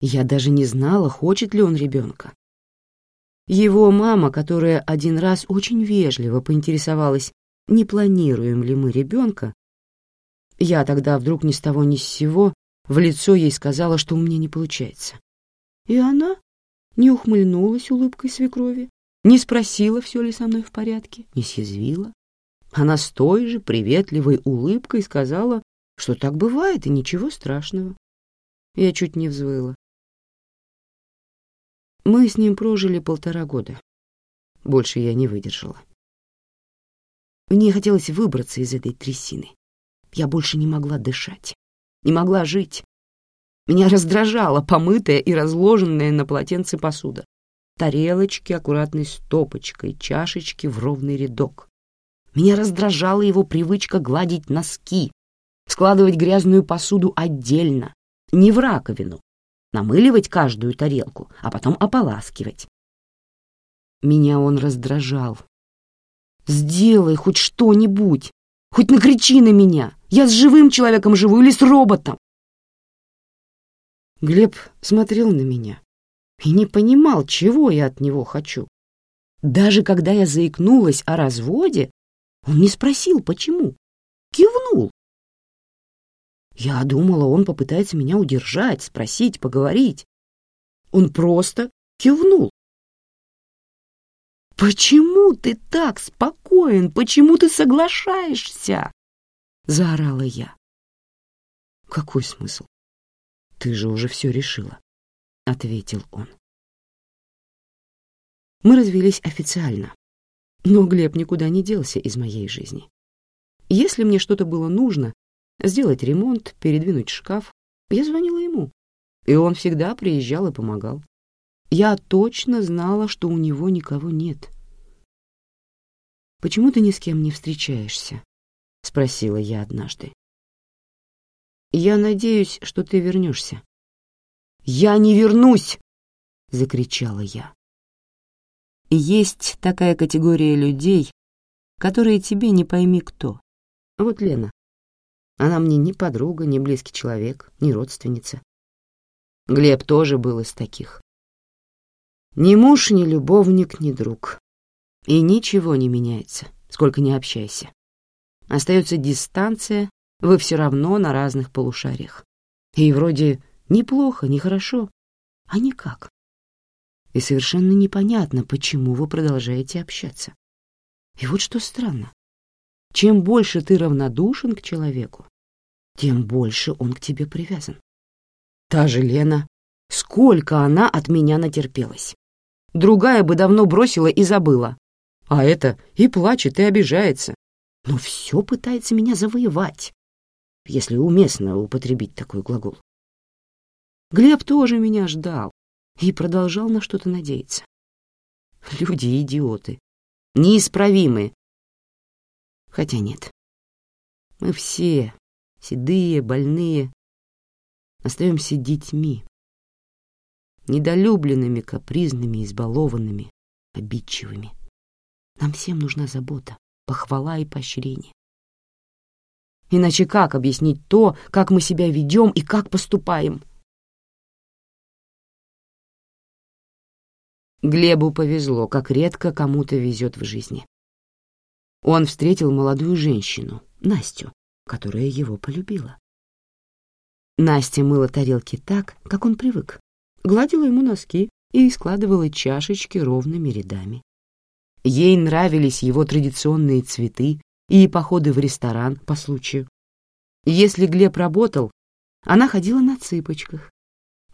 Я даже не знала, хочет ли он ребенка. Его мама, которая один раз очень вежливо поинтересовалась, не планируем ли мы ребенка, я тогда вдруг ни с того ни с сего в лицо ей сказала, что у меня не получается. И она не ухмыльнулась улыбкой свекрови, не спросила, все ли со мной в порядке, не съязвила. Она с той же приветливой улыбкой сказала, что так бывает и ничего страшного. Я чуть не взвыла. Мы с ним прожили полтора года. Больше я не выдержала. Мне хотелось выбраться из этой трясины. Я больше не могла дышать, не могла жить. Меня раздражала помытая и разложенная на полотенце посуда. Тарелочки аккуратной стопочкой, чашечки в ровный рядок. Меня раздражала его привычка гладить носки, складывать грязную посуду отдельно, не в раковину, намыливать каждую тарелку, а потом ополаскивать. Меня он раздражал. «Сделай хоть что-нибудь, хоть накричи на меня. Я с живым человеком живу или с роботом?» Глеб смотрел на меня и не понимал, чего я от него хочу. Даже когда я заикнулась о разводе, он не спросил, почему. Кивнул, я думала, он попытается меня удержать, спросить, поговорить. Он просто кивнул. «Почему ты так спокоен? Почему ты соглашаешься?» — заорала я. «Какой смысл? Ты же уже все решила», — ответил он. Мы развелись официально, но Глеб никуда не делся из моей жизни. Если мне что-то было нужно, сделать ремонт, передвинуть шкаф. Я звонила ему, и он всегда приезжал и помогал. Я точно знала, что у него никого нет. «Почему ты ни с кем не встречаешься?» — спросила я однажды. «Я надеюсь, что ты вернешься». «Я не вернусь!» — закричала я. Есть такая категория людей, которые тебе не пойми кто. Вот Лена. Она мне ни подруга, ни близкий человек, ни родственница. Глеб тоже был из таких. Ни муж, ни любовник, ни друг. И ничего не меняется, сколько не общайся. Остается дистанция, вы все равно на разных полушариях. И вроде неплохо, нехорошо, а никак. И совершенно непонятно, почему вы продолжаете общаться. И вот что странно. Чем больше ты равнодушен к человеку, тем больше он к тебе привязан. Та же Лена, сколько она от меня натерпелась. Другая бы давно бросила и забыла. А это и плачет, и обижается. Но все пытается меня завоевать, если уместно употребить такой глагол. Глеб тоже меня ждал и продолжал на что-то надеяться. Люди идиоты, неисправимые. Хотя нет, мы все, седые, больные, остаемся детьми, недолюбленными, капризными, избалованными, обидчивыми. Нам всем нужна забота, похвала и поощрение. Иначе как объяснить то, как мы себя ведем и как поступаем? Глебу повезло, как редко кому-то везет в жизни. Он встретил молодую женщину, Настю, которая его полюбила. Настя мыла тарелки так, как он привык, гладила ему носки и складывала чашечки ровными рядами. Ей нравились его традиционные цветы и походы в ресторан по случаю. Если Глеб работал, она ходила на цыпочках.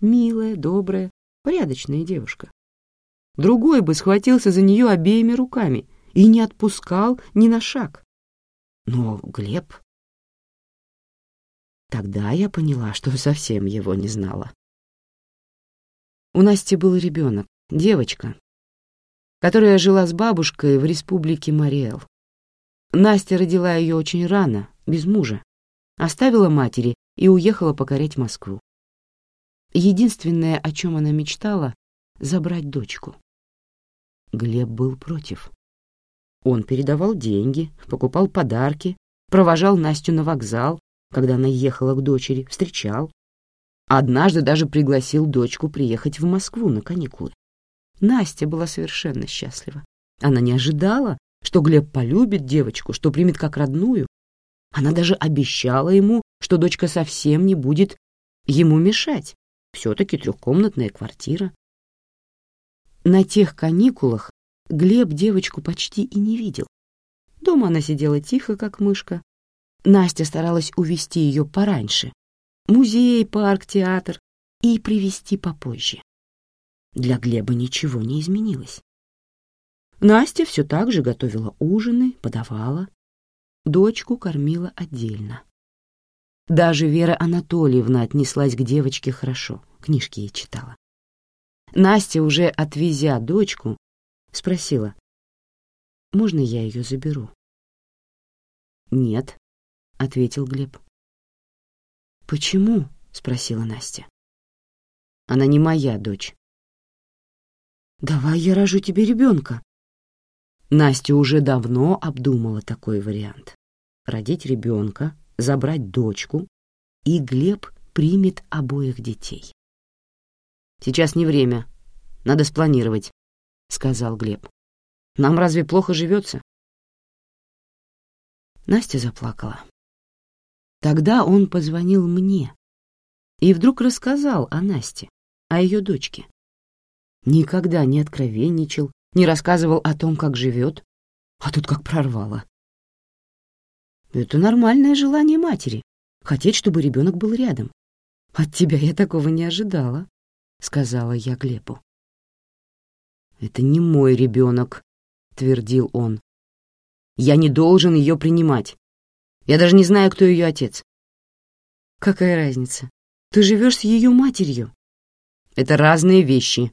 Милая, добрая, порядочная девушка. Другой бы схватился за нее обеими руками и не отпускал ни на шаг. Но Глеб... Тогда я поняла, что совсем его не знала. У Насти был ребенок, девочка, которая жила с бабушкой в республике Мариэл. Настя родила ее очень рано, без мужа, оставила матери и уехала покорять Москву. Единственное, о чем она мечтала — забрать дочку. Глеб был против. Он передавал деньги, покупал подарки, провожал Настю на вокзал, когда она ехала к дочери, встречал. Однажды даже пригласил дочку приехать в Москву на каникулы. Настя была совершенно счастлива. Она не ожидала, что Глеб полюбит девочку, что примет как родную. Она даже обещала ему, что дочка совсем не будет ему мешать. Все-таки трехкомнатная квартира. На тех каникулах Глеб девочку почти и не видел. Дома она сидела тихо, как мышка. Настя старалась увести ее пораньше. Музей, парк, театр. И привести попозже. Для Глеба ничего не изменилось. Настя все так же готовила ужины, подавала. Дочку кормила отдельно. Даже Вера Анатольевна отнеслась к девочке хорошо, книжки ей читала. Настя, уже отвезя дочку, спросила, «Можно я ее заберу?» «Нет», — ответил Глеб. «Почему?» — спросила Настя. «Она не моя дочь. «Давай я рожу тебе ребенка». Настя уже давно обдумала такой вариант. Родить ребенка, забрать дочку, и Глеб примет обоих детей. «Сейчас не время. Надо спланировать», — сказал Глеб. «Нам разве плохо живется?» Настя заплакала. Тогда он позвонил мне и вдруг рассказал о Насте, о ее дочке. Никогда не откровенничал, не рассказывал о том, как живет, а тут как прорвало. Это нормальное желание матери — хотеть, чтобы ребенок был рядом. От тебя я такого не ожидала, — сказала я Глебу. «Это не мой ребенок», — твердил он. «Я не должен ее принимать. Я даже не знаю, кто ее отец». «Какая разница? Ты живешь с ее матерью». «Это разные вещи»,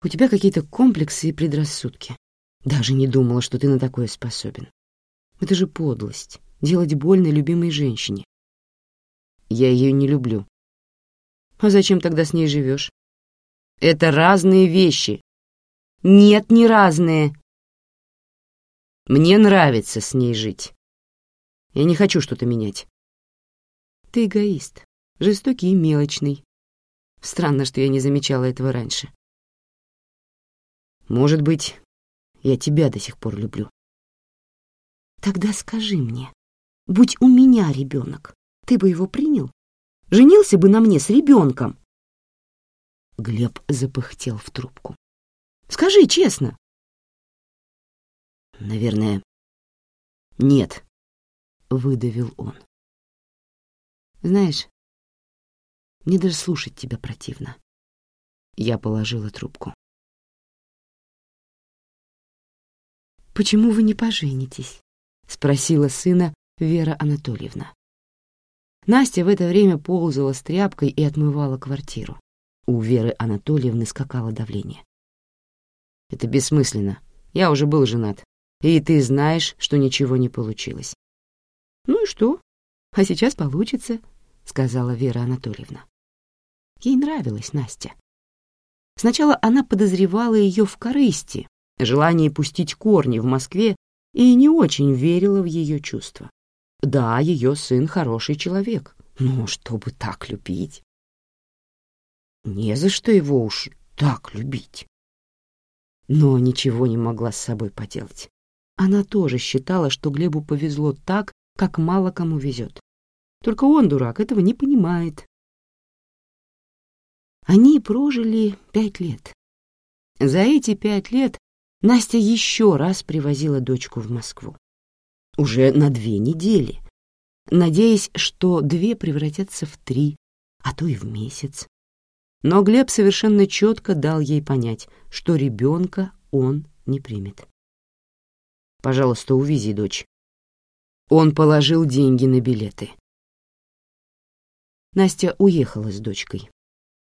у тебя какие-то комплексы и предрассудки. Даже не думала, что ты на такое способен. Это же подлость — делать больно любимой женщине. Я ее не люблю. А зачем тогда с ней живешь? Это разные вещи. Нет, не разные. Мне нравится с ней жить. Я не хочу что-то менять. Ты эгоист, жестокий и мелочный. Странно, что я не замечала этого раньше. Может быть, я тебя до сих пор люблю. Тогда скажи мне, будь у меня ребенок, ты бы его принял? Женился бы на мне с ребенком? Глеб запыхтел в трубку. Скажи честно. Наверное, нет, выдавил он. Знаешь, мне даже слушать тебя противно. Я положила трубку. «Почему вы не поженитесь?» — спросила сына Вера Анатольевна. Настя в это время ползала с тряпкой и отмывала квартиру. У Веры Анатольевны скакало давление. «Это бессмысленно. Я уже был женат. И ты знаешь, что ничего не получилось». «Ну и что? А сейчас получится», — сказала Вера Анатольевна. Ей нравилась Настя. Сначала она подозревала ее в корысти, желании пустить корни в Москве и не очень верила в ее чувства. Да, ее сын хороший человек, но чтобы так любить... Не за что его уж так любить. Но ничего не могла с собой поделать. Она тоже считала, что Глебу повезло так, как мало кому везет. Только он, дурак, этого не понимает. Они прожили пять лет. За эти пять лет Настя еще раз привозила дочку в Москву уже на две недели, надеясь, что две превратятся в три, а то и в месяц. Но Глеб совершенно четко дал ей понять, что ребенка он не примет. «Пожалуйста, увези дочь». Он положил деньги на билеты. Настя уехала с дочкой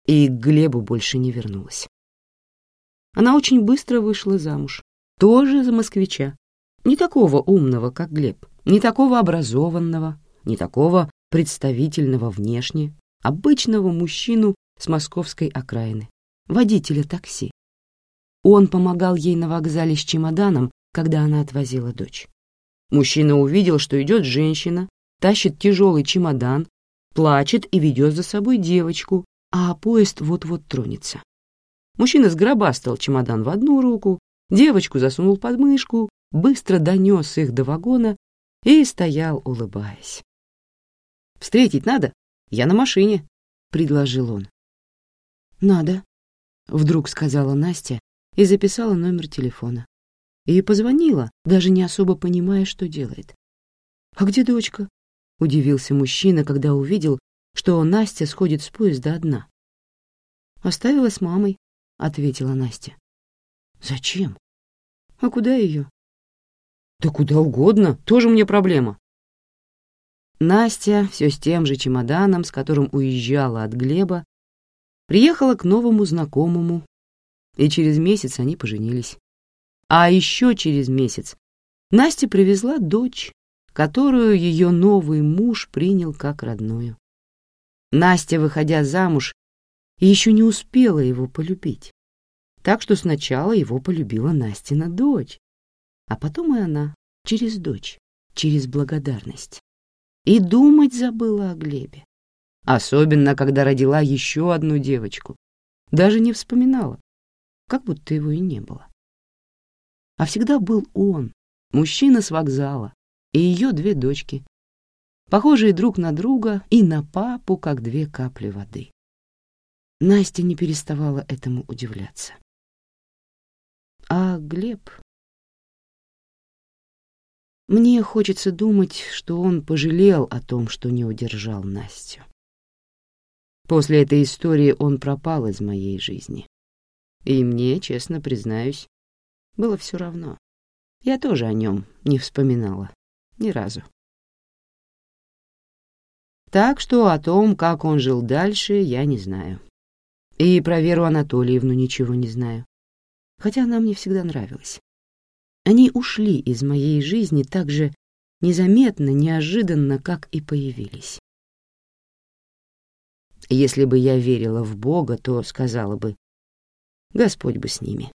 и к Глебу больше не вернулась. Она очень быстро вышла замуж, тоже за москвича, не такого умного, как Глеб, не такого образованного, не такого представительного внешне, обычного мужчину с московской окраины, водителя такси. Он помогал ей на вокзале с чемоданом, когда она отвозила дочь. Мужчина увидел, что идет женщина, тащит тяжелый чемодан, плачет и ведет за собой девочку, а поезд вот-вот тронется. Мужчина сгробастал чемодан в одну руку, девочку засунул под мышку, быстро донес их до вагона и стоял, улыбаясь. «Встретить надо? Я на машине», — предложил он. «Надо», — вдруг сказала Настя и записала номер телефона. И позвонила, даже не особо понимая, что делает. «А где дочка?» — удивился мужчина, когда увидел, что Настя сходит с поезда одна. «Оставила с мамой», — ответила Настя. «Зачем? А куда ее?» Да куда угодно, тоже мне проблема. Настя все с тем же чемоданом, с которым уезжала от Глеба, приехала к новому знакомому, и через месяц они поженились. А еще через месяц Настя привезла дочь, которую ее новый муж принял как родную. Настя, выходя замуж, еще не успела его полюбить, так что сначала его полюбила Настина дочь, а потом и она, через дочь, через благодарность. И думать забыла о Глебе. Особенно, когда родила еще одну девочку. Даже не вспоминала, как будто его и не было. А всегда был он, мужчина с вокзала, и ее две дочки, похожие друг на друга и на папу, как две капли воды. Настя не переставала этому удивляться. А Глеб мне хочется думать, что он пожалел о том, что не удержал Настю. После этой истории он пропал из моей жизни. И мне, честно признаюсь, было все равно. Я тоже о нем не вспоминала. Ни разу. Так что о том, как он жил дальше, я не знаю. И про Веру Анатольевну ничего не знаю. Хотя она мне всегда нравилась. Они ушли из моей жизни так же незаметно, неожиданно, как и появились. Если бы я верила в Бога, то сказала бы, Господь бы с ними,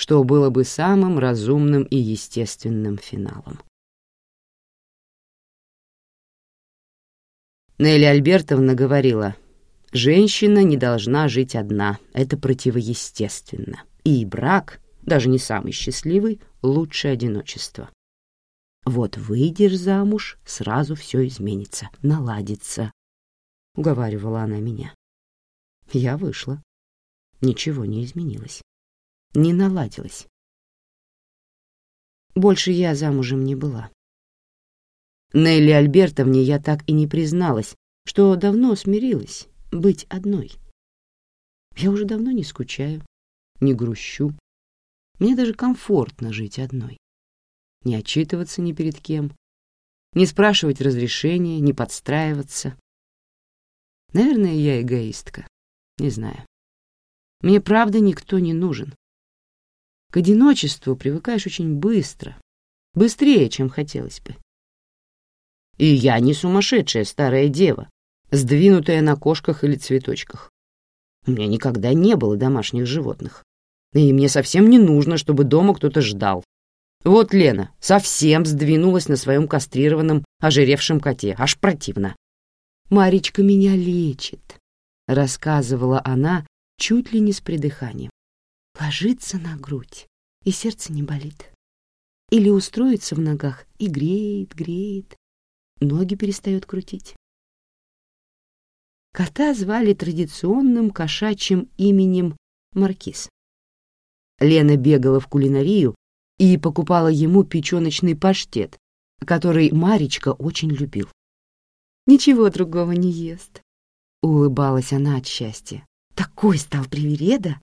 что было бы самым разумным и естественным финалом. Нелли Альбертовна говорила, женщина не должна жить одна, это противоестественно, и брак даже не самый счастливый, лучше одиночество. Вот выйдешь замуж, сразу все изменится, наладится, — уговаривала она меня. Я вышла. Ничего не изменилось. Не наладилось. Больше я замужем не была. Нелли Альбертовне я так и не призналась, что давно смирилась быть одной. Я уже давно не скучаю, не грущу. Мне даже комфортно жить одной. Не отчитываться ни перед кем, не спрашивать разрешения, не подстраиваться. Наверное, я эгоистка, не знаю. Мне правда никто не нужен. К одиночеству привыкаешь очень быстро, быстрее, чем хотелось бы. И я не сумасшедшая старая дева, сдвинутая на кошках или цветочках. У меня никогда не было домашних животных. И мне совсем не нужно, чтобы дома кто-то ждал. Вот Лена совсем сдвинулась на своем кастрированном, ожиревшем коте. Аж противно. «Маричка меня лечит», — рассказывала она чуть ли не с придыханием. «Ложится на грудь, и сердце не болит. Или устроится в ногах и греет, греет. Ноги перестает крутить. Кота звали традиционным кошачьим именем Маркиз. Лена бегала в кулинарию и покупала ему печеночный паштет, который Маричка очень любил. «Ничего другого не ест», — улыбалась она от счастья. «Такой стал привереда!»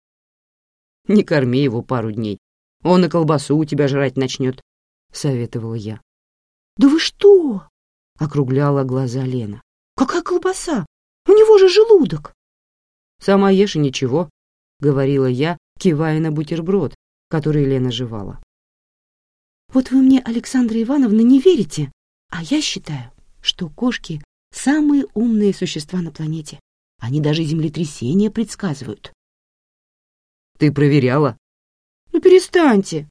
«Не корми его пару дней, он и колбасу у тебя жрать начнет», — советовала я. «Да вы что?» — округляла глаза Лена. «Какая колбаса? У него же желудок!» «Сама ешь и ничего», — говорила я, кивая на бутерброд, который Лена жевала. «Вот вы мне, Александра Ивановна, не верите, а я считаю, что кошки — самые умные существа на планете. Они даже землетрясения предсказывают». «Ты проверяла?» «Ну перестаньте.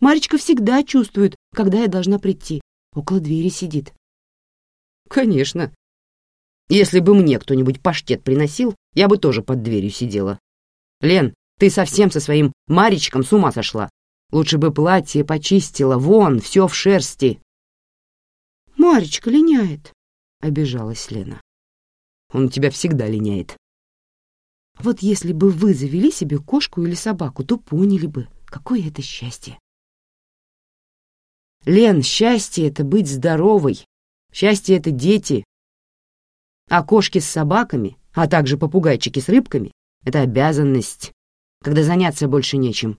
Маречка всегда чувствует, когда я должна прийти. Около двери сидит». «Конечно», если бы мне кто-нибудь паштет приносил, я бы тоже под дверью сидела. Лен, ты совсем со своим Маричком с ума сошла. Лучше бы платье почистила, вон, все в шерсти. Маричка линяет, — обижалась Лена. Он тебя всегда линяет. Вот если бы вы завели себе кошку или собаку, то поняли бы, какое это счастье. Лен, счастье — это быть здоровой. Счастье — это дети, а кошки с собаками, а также попугайчики с рыбками — это обязанность, когда заняться больше нечем.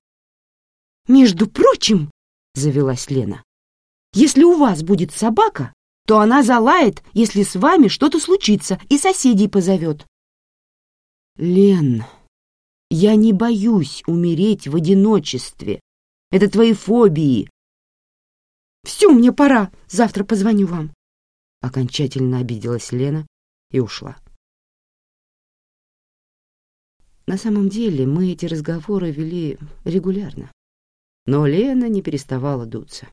«Между прочим», — завелась Лена, «если у вас будет собака, то она залает, если с вами что-то случится, и соседей позовет». «Лен, я не боюсь умереть в одиночестве. Это твои фобии». «Все, мне пора, завтра позвоню вам». Окончательно обиделась Лена и ушла. На самом деле мы эти разговоры вели регулярно, но Лена не переставала дуться.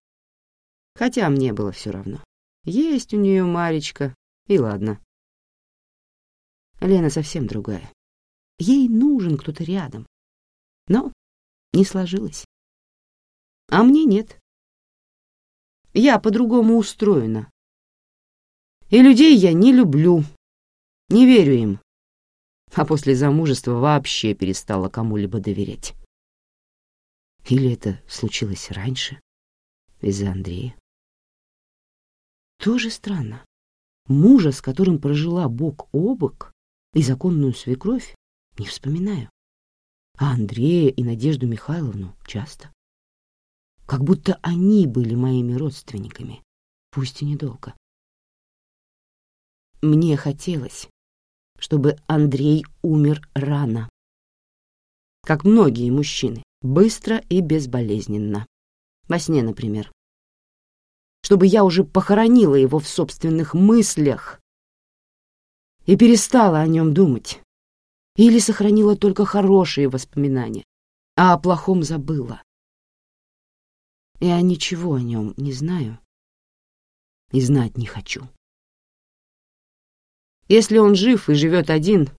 Хотя мне было все равно. Есть у нее Маречка, и ладно. Лена совсем другая. Ей нужен кто-то рядом. Но не сложилось. А мне нет. Я по-другому устроена. И людей я не люблю, не верю им. А после замужества вообще перестала кому-либо доверять. Или это случилось раньше, из-за Андрея? Тоже странно. Мужа, с которым прожила бок о бок, и законную свекровь, не вспоминаю. А Андрея и Надежду Михайловну часто. Как будто они были моими родственниками, пусть и недолго. Мне хотелось, чтобы Андрей умер рано. Как многие мужчины, быстро и безболезненно. Во сне, например. Чтобы я уже похоронила его в собственных мыслях и перестала о нем думать. Или сохранила только хорошие воспоминания, а о плохом забыла. Я ничего о нем не знаю и знать не хочу. Если он жив и живет один,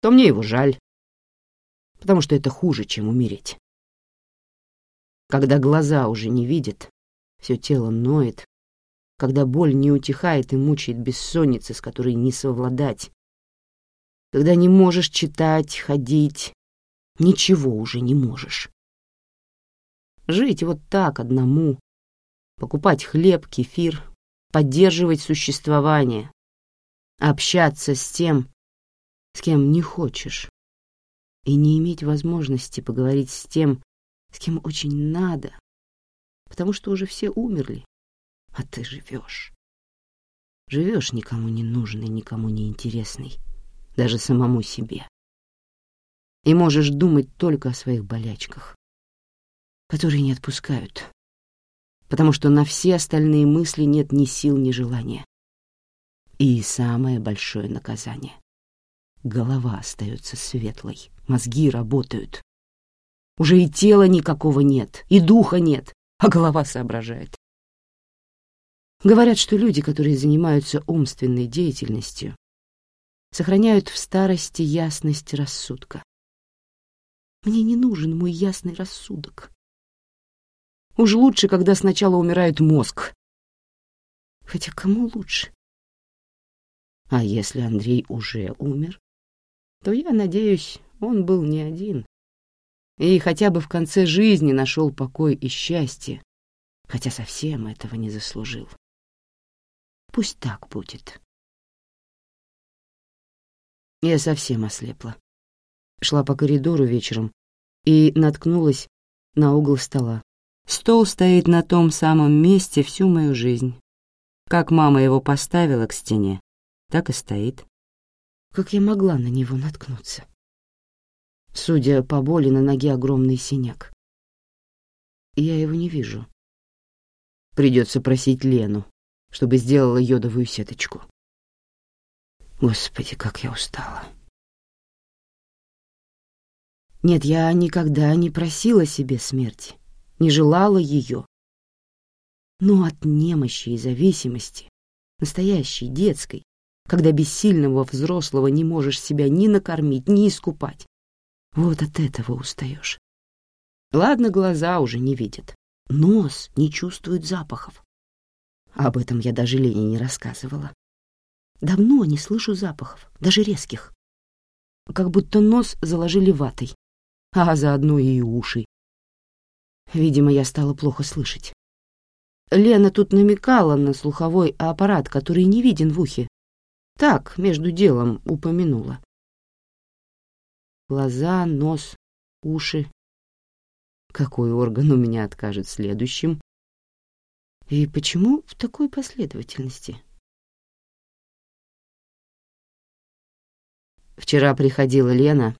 то мне его жаль, потому что это хуже, чем умереть. когда глаза уже не видят, все тело ноет, когда боль не утихает и мучает бессонница, с которой не совладать, когда не можешь читать, ходить, ничего уже не можешь. Жить вот так одному, покупать хлеб, кефир, поддерживать существование, общаться с тем, с кем не хочешь, и не иметь возможности поговорить с тем, с кем очень надо, потому что уже все умерли, а ты живешь. Живешь никому не нужный, никому не интересный, даже самому себе. И можешь думать только о своих болячках, которые не отпускают, потому что на все остальные мысли нет ни сил, ни желания. И самое большое наказание — голова остается светлой, мозги работают. Уже и тела никакого нет, и духа нет, а голова соображает. Говорят, что люди, которые занимаются умственной деятельностью, сохраняют в старости ясность рассудка. Мне не нужен мой ясный рассудок. Уж лучше, когда сначала умирает мозг. Хотя кому лучше? А если Андрей уже умер, то, я надеюсь, он был не один. И хотя бы в конце жизни нашел покой и счастье, хотя совсем этого не заслужил. Пусть так будет. Я совсем ослепла. Шла по коридору вечером и наткнулась на угол стола. Стол стоит на том самом месте всю мою жизнь. Как мама его поставила к стене, так и стоит. Как я могла на него наткнуться? Судя по боли, на ноге огромный синяк. Я его не вижу. Придется просить Лену, чтобы сделала йодовую сеточку. Господи, как я устала. Нет, я никогда не просила себе смерти не желала ее. Но от немощи и зависимости, настоящей, детской, когда бессильного взрослого не можешь себя ни накормить, ни искупать, вот от этого устаешь. Ладно, глаза уже не видят, нос не чувствует запахов. Об этом я даже Лене не рассказывала. Давно не слышу запахов, даже резких. Как будто нос заложили ватой, а заодно и уши, Видимо, я стала плохо слышать. Лена тут намекала на слуховой аппарат, который не виден в ухе. Так, между делом упомянула. Глаза, нос, уши. Какой орган у меня откажет следующим? И почему в такой последовательности? Вчера приходила Лена,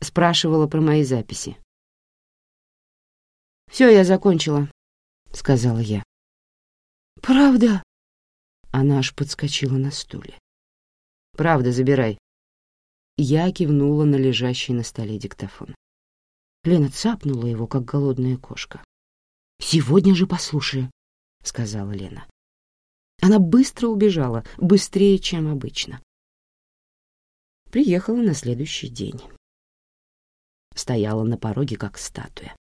спрашивала про мои записи. «Все, я закончила», — сказала я. «Правда?» Она аж подскочила на стуле. «Правда, забирай». Я кивнула на лежащий на столе диктофон. Лена цапнула его, как голодная кошка. «Сегодня же послушаю», — сказала Лена. Она быстро убежала, быстрее, чем обычно. Приехала на следующий день. Стояла на пороге, как статуя.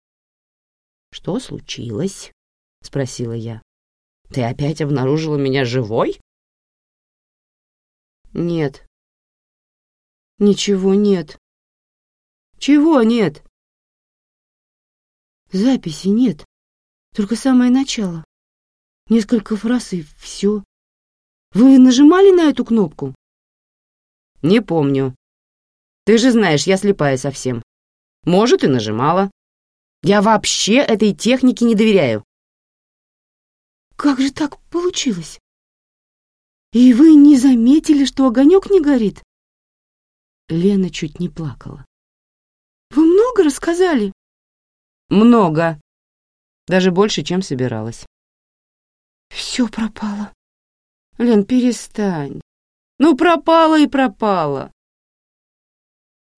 «Что случилось?» — спросила я. «Ты опять обнаружила меня живой?» «Нет». «Ничего нет». «Чего нет?» «Записи нет, только самое начало. Несколько фраз и все. Вы нажимали на эту кнопку?» «Не помню. Ты же знаешь, я слепая совсем. Может, и нажимала». Я вообще этой технике не доверяю. Как же так получилось? И вы не заметили, что огонек не горит? Лена чуть не плакала. Вы много рассказали? Много. Даже больше, чем собиралась. Все пропало. Лен, перестань. Ну, пропало и пропало.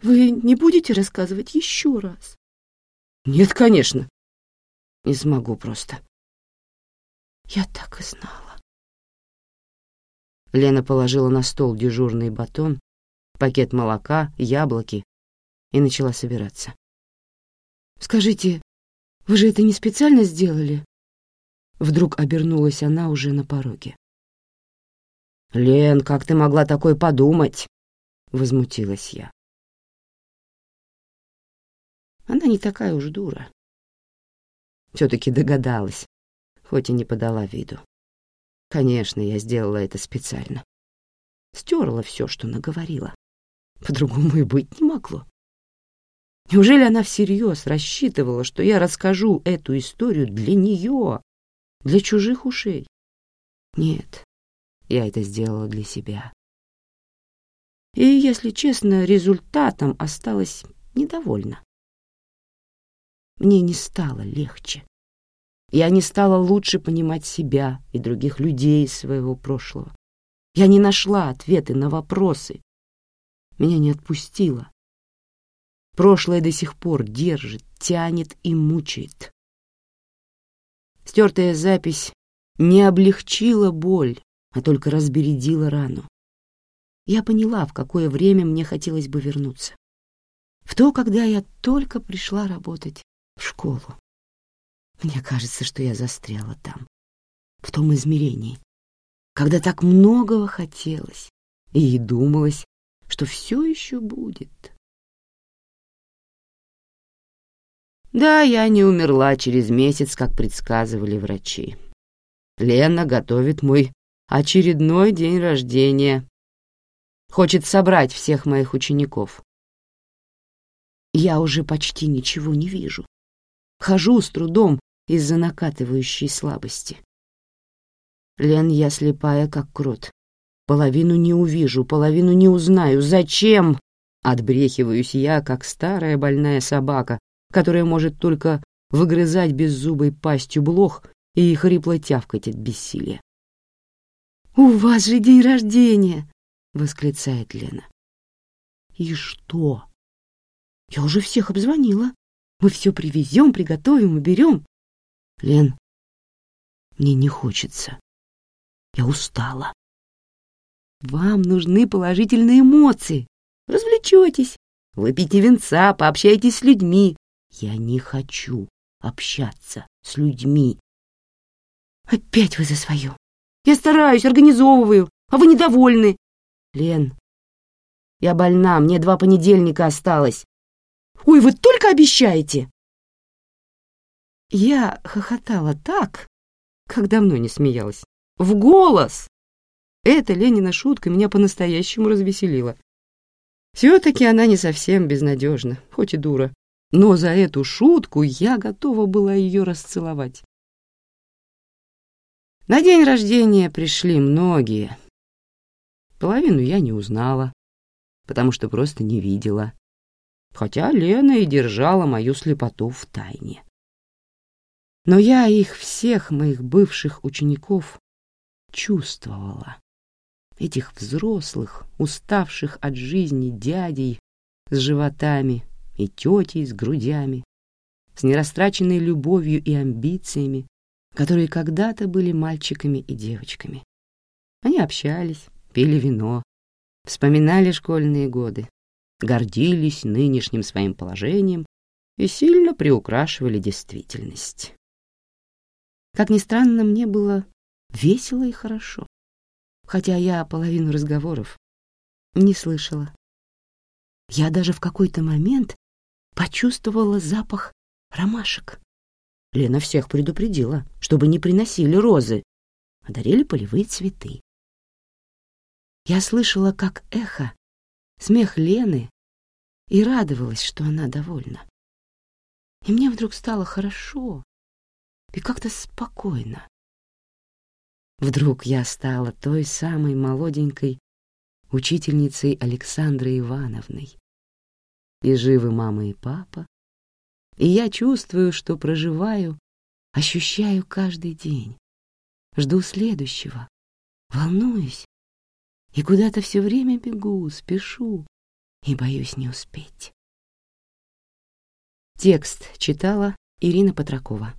Вы не будете рассказывать еще раз? Нет, конечно. Не смогу просто. Я так и знала. Лена положила на стол дежурный батон, пакет молока, яблоки и начала собираться. «Скажите, Вы же это не специально сделали?» Вдруг обернулась она уже на пороге. «Лен, как ты могла такое подумать?» — возмутилась я. Она не такая уж дура. Все-таки догадалась, хоть и не подала виду. Конечно, я сделала это специально. Стерла все, что наговорила. По-другому и быть не могло. Неужели она всерьез рассчитывала, что я расскажу эту историю для нее, для чужих ушей? Нет, я это сделала для себя. И, если честно, результатом осталась недовольна. Мне не стало легче. Я не стала лучше понимать себя и других людей из своего прошлого. Я не нашла ответы на вопросы. Меня не отпустило. Прошлое до сих пор держит, тянет и мучает. Стертая запись не облегчила боль, а только разбередила рану. Я поняла, в какое время мне хотелось бы вернуться. В то, когда я только пришла работать в школу. Мне кажется, что я застряла там, в том измерении, когда так многого хотелось, и думалось, что все еще будет. Да, я не умерла через месяц, как предсказывали врачи. Лена готовит мой очередной день рождения. Хочет собрать всех моих учеников. Я уже почти ничего не вижу. Хожу с трудом из-за накатывающей слабости. Лен, я слепая, как крот. Половину не увижу, половину не узнаю. Зачем? Отбрехиваюсь я, как старая больная собака, которая может только выгрызать беззубой пастью блох и хрипло тявкать от бессилия. «У вас же день рождения!» — восклицает Лена. «И что?» «Я уже всех обзвонила. Мы все привезем, приготовим и берем». «Лен, мне не хочется. Я устала». «Вам нужны положительные эмоции. Развлечетесь, выпейте венца, пообщайтесь с людьми, я не хочу общаться с людьми. Опять вы за свое. Я стараюсь, организовываю, а вы недовольны. Лен, я больна, мне два понедельника осталось. Ой, вы только обещаете. Я хохотала так, как давно не смеялась. В голос! Эта Ленина шутка меня по-настоящему развеселила. Все-таки она не совсем безнадежна, хоть и дура но за эту шутку я готова была ее расцеловать. На день рождения пришли многие. Половину я не узнала, потому что просто не видела, хотя Лена и держала мою слепоту в тайне. Но я их всех, моих бывших учеников, чувствовала. Этих взрослых, уставших от жизни дядей с животами, и тетей с грудями, с нерастраченной любовью и амбициями, которые когда-то были мальчиками и девочками. Они общались, пили вино, вспоминали школьные годы, гордились нынешним своим положением и сильно приукрашивали действительность. Как ни странно, мне было весело и хорошо, хотя я половину разговоров не слышала. Я даже в какой-то момент почувствовала запах ромашек. Лена всех предупредила, чтобы не приносили розы, а дарили полевые цветы. Я слышала, как эхо, смех Лены, и радовалась, что она довольна. И мне вдруг стало хорошо и как-то спокойно. Вдруг я стала той самой молоденькой учительницей Александрой Ивановной, и живы мама и папа, и я чувствую, что проживаю, ощущаю каждый день, жду следующего, волнуюсь и куда-то все время бегу, спешу и боюсь не успеть. Текст читала Ирина Патракова.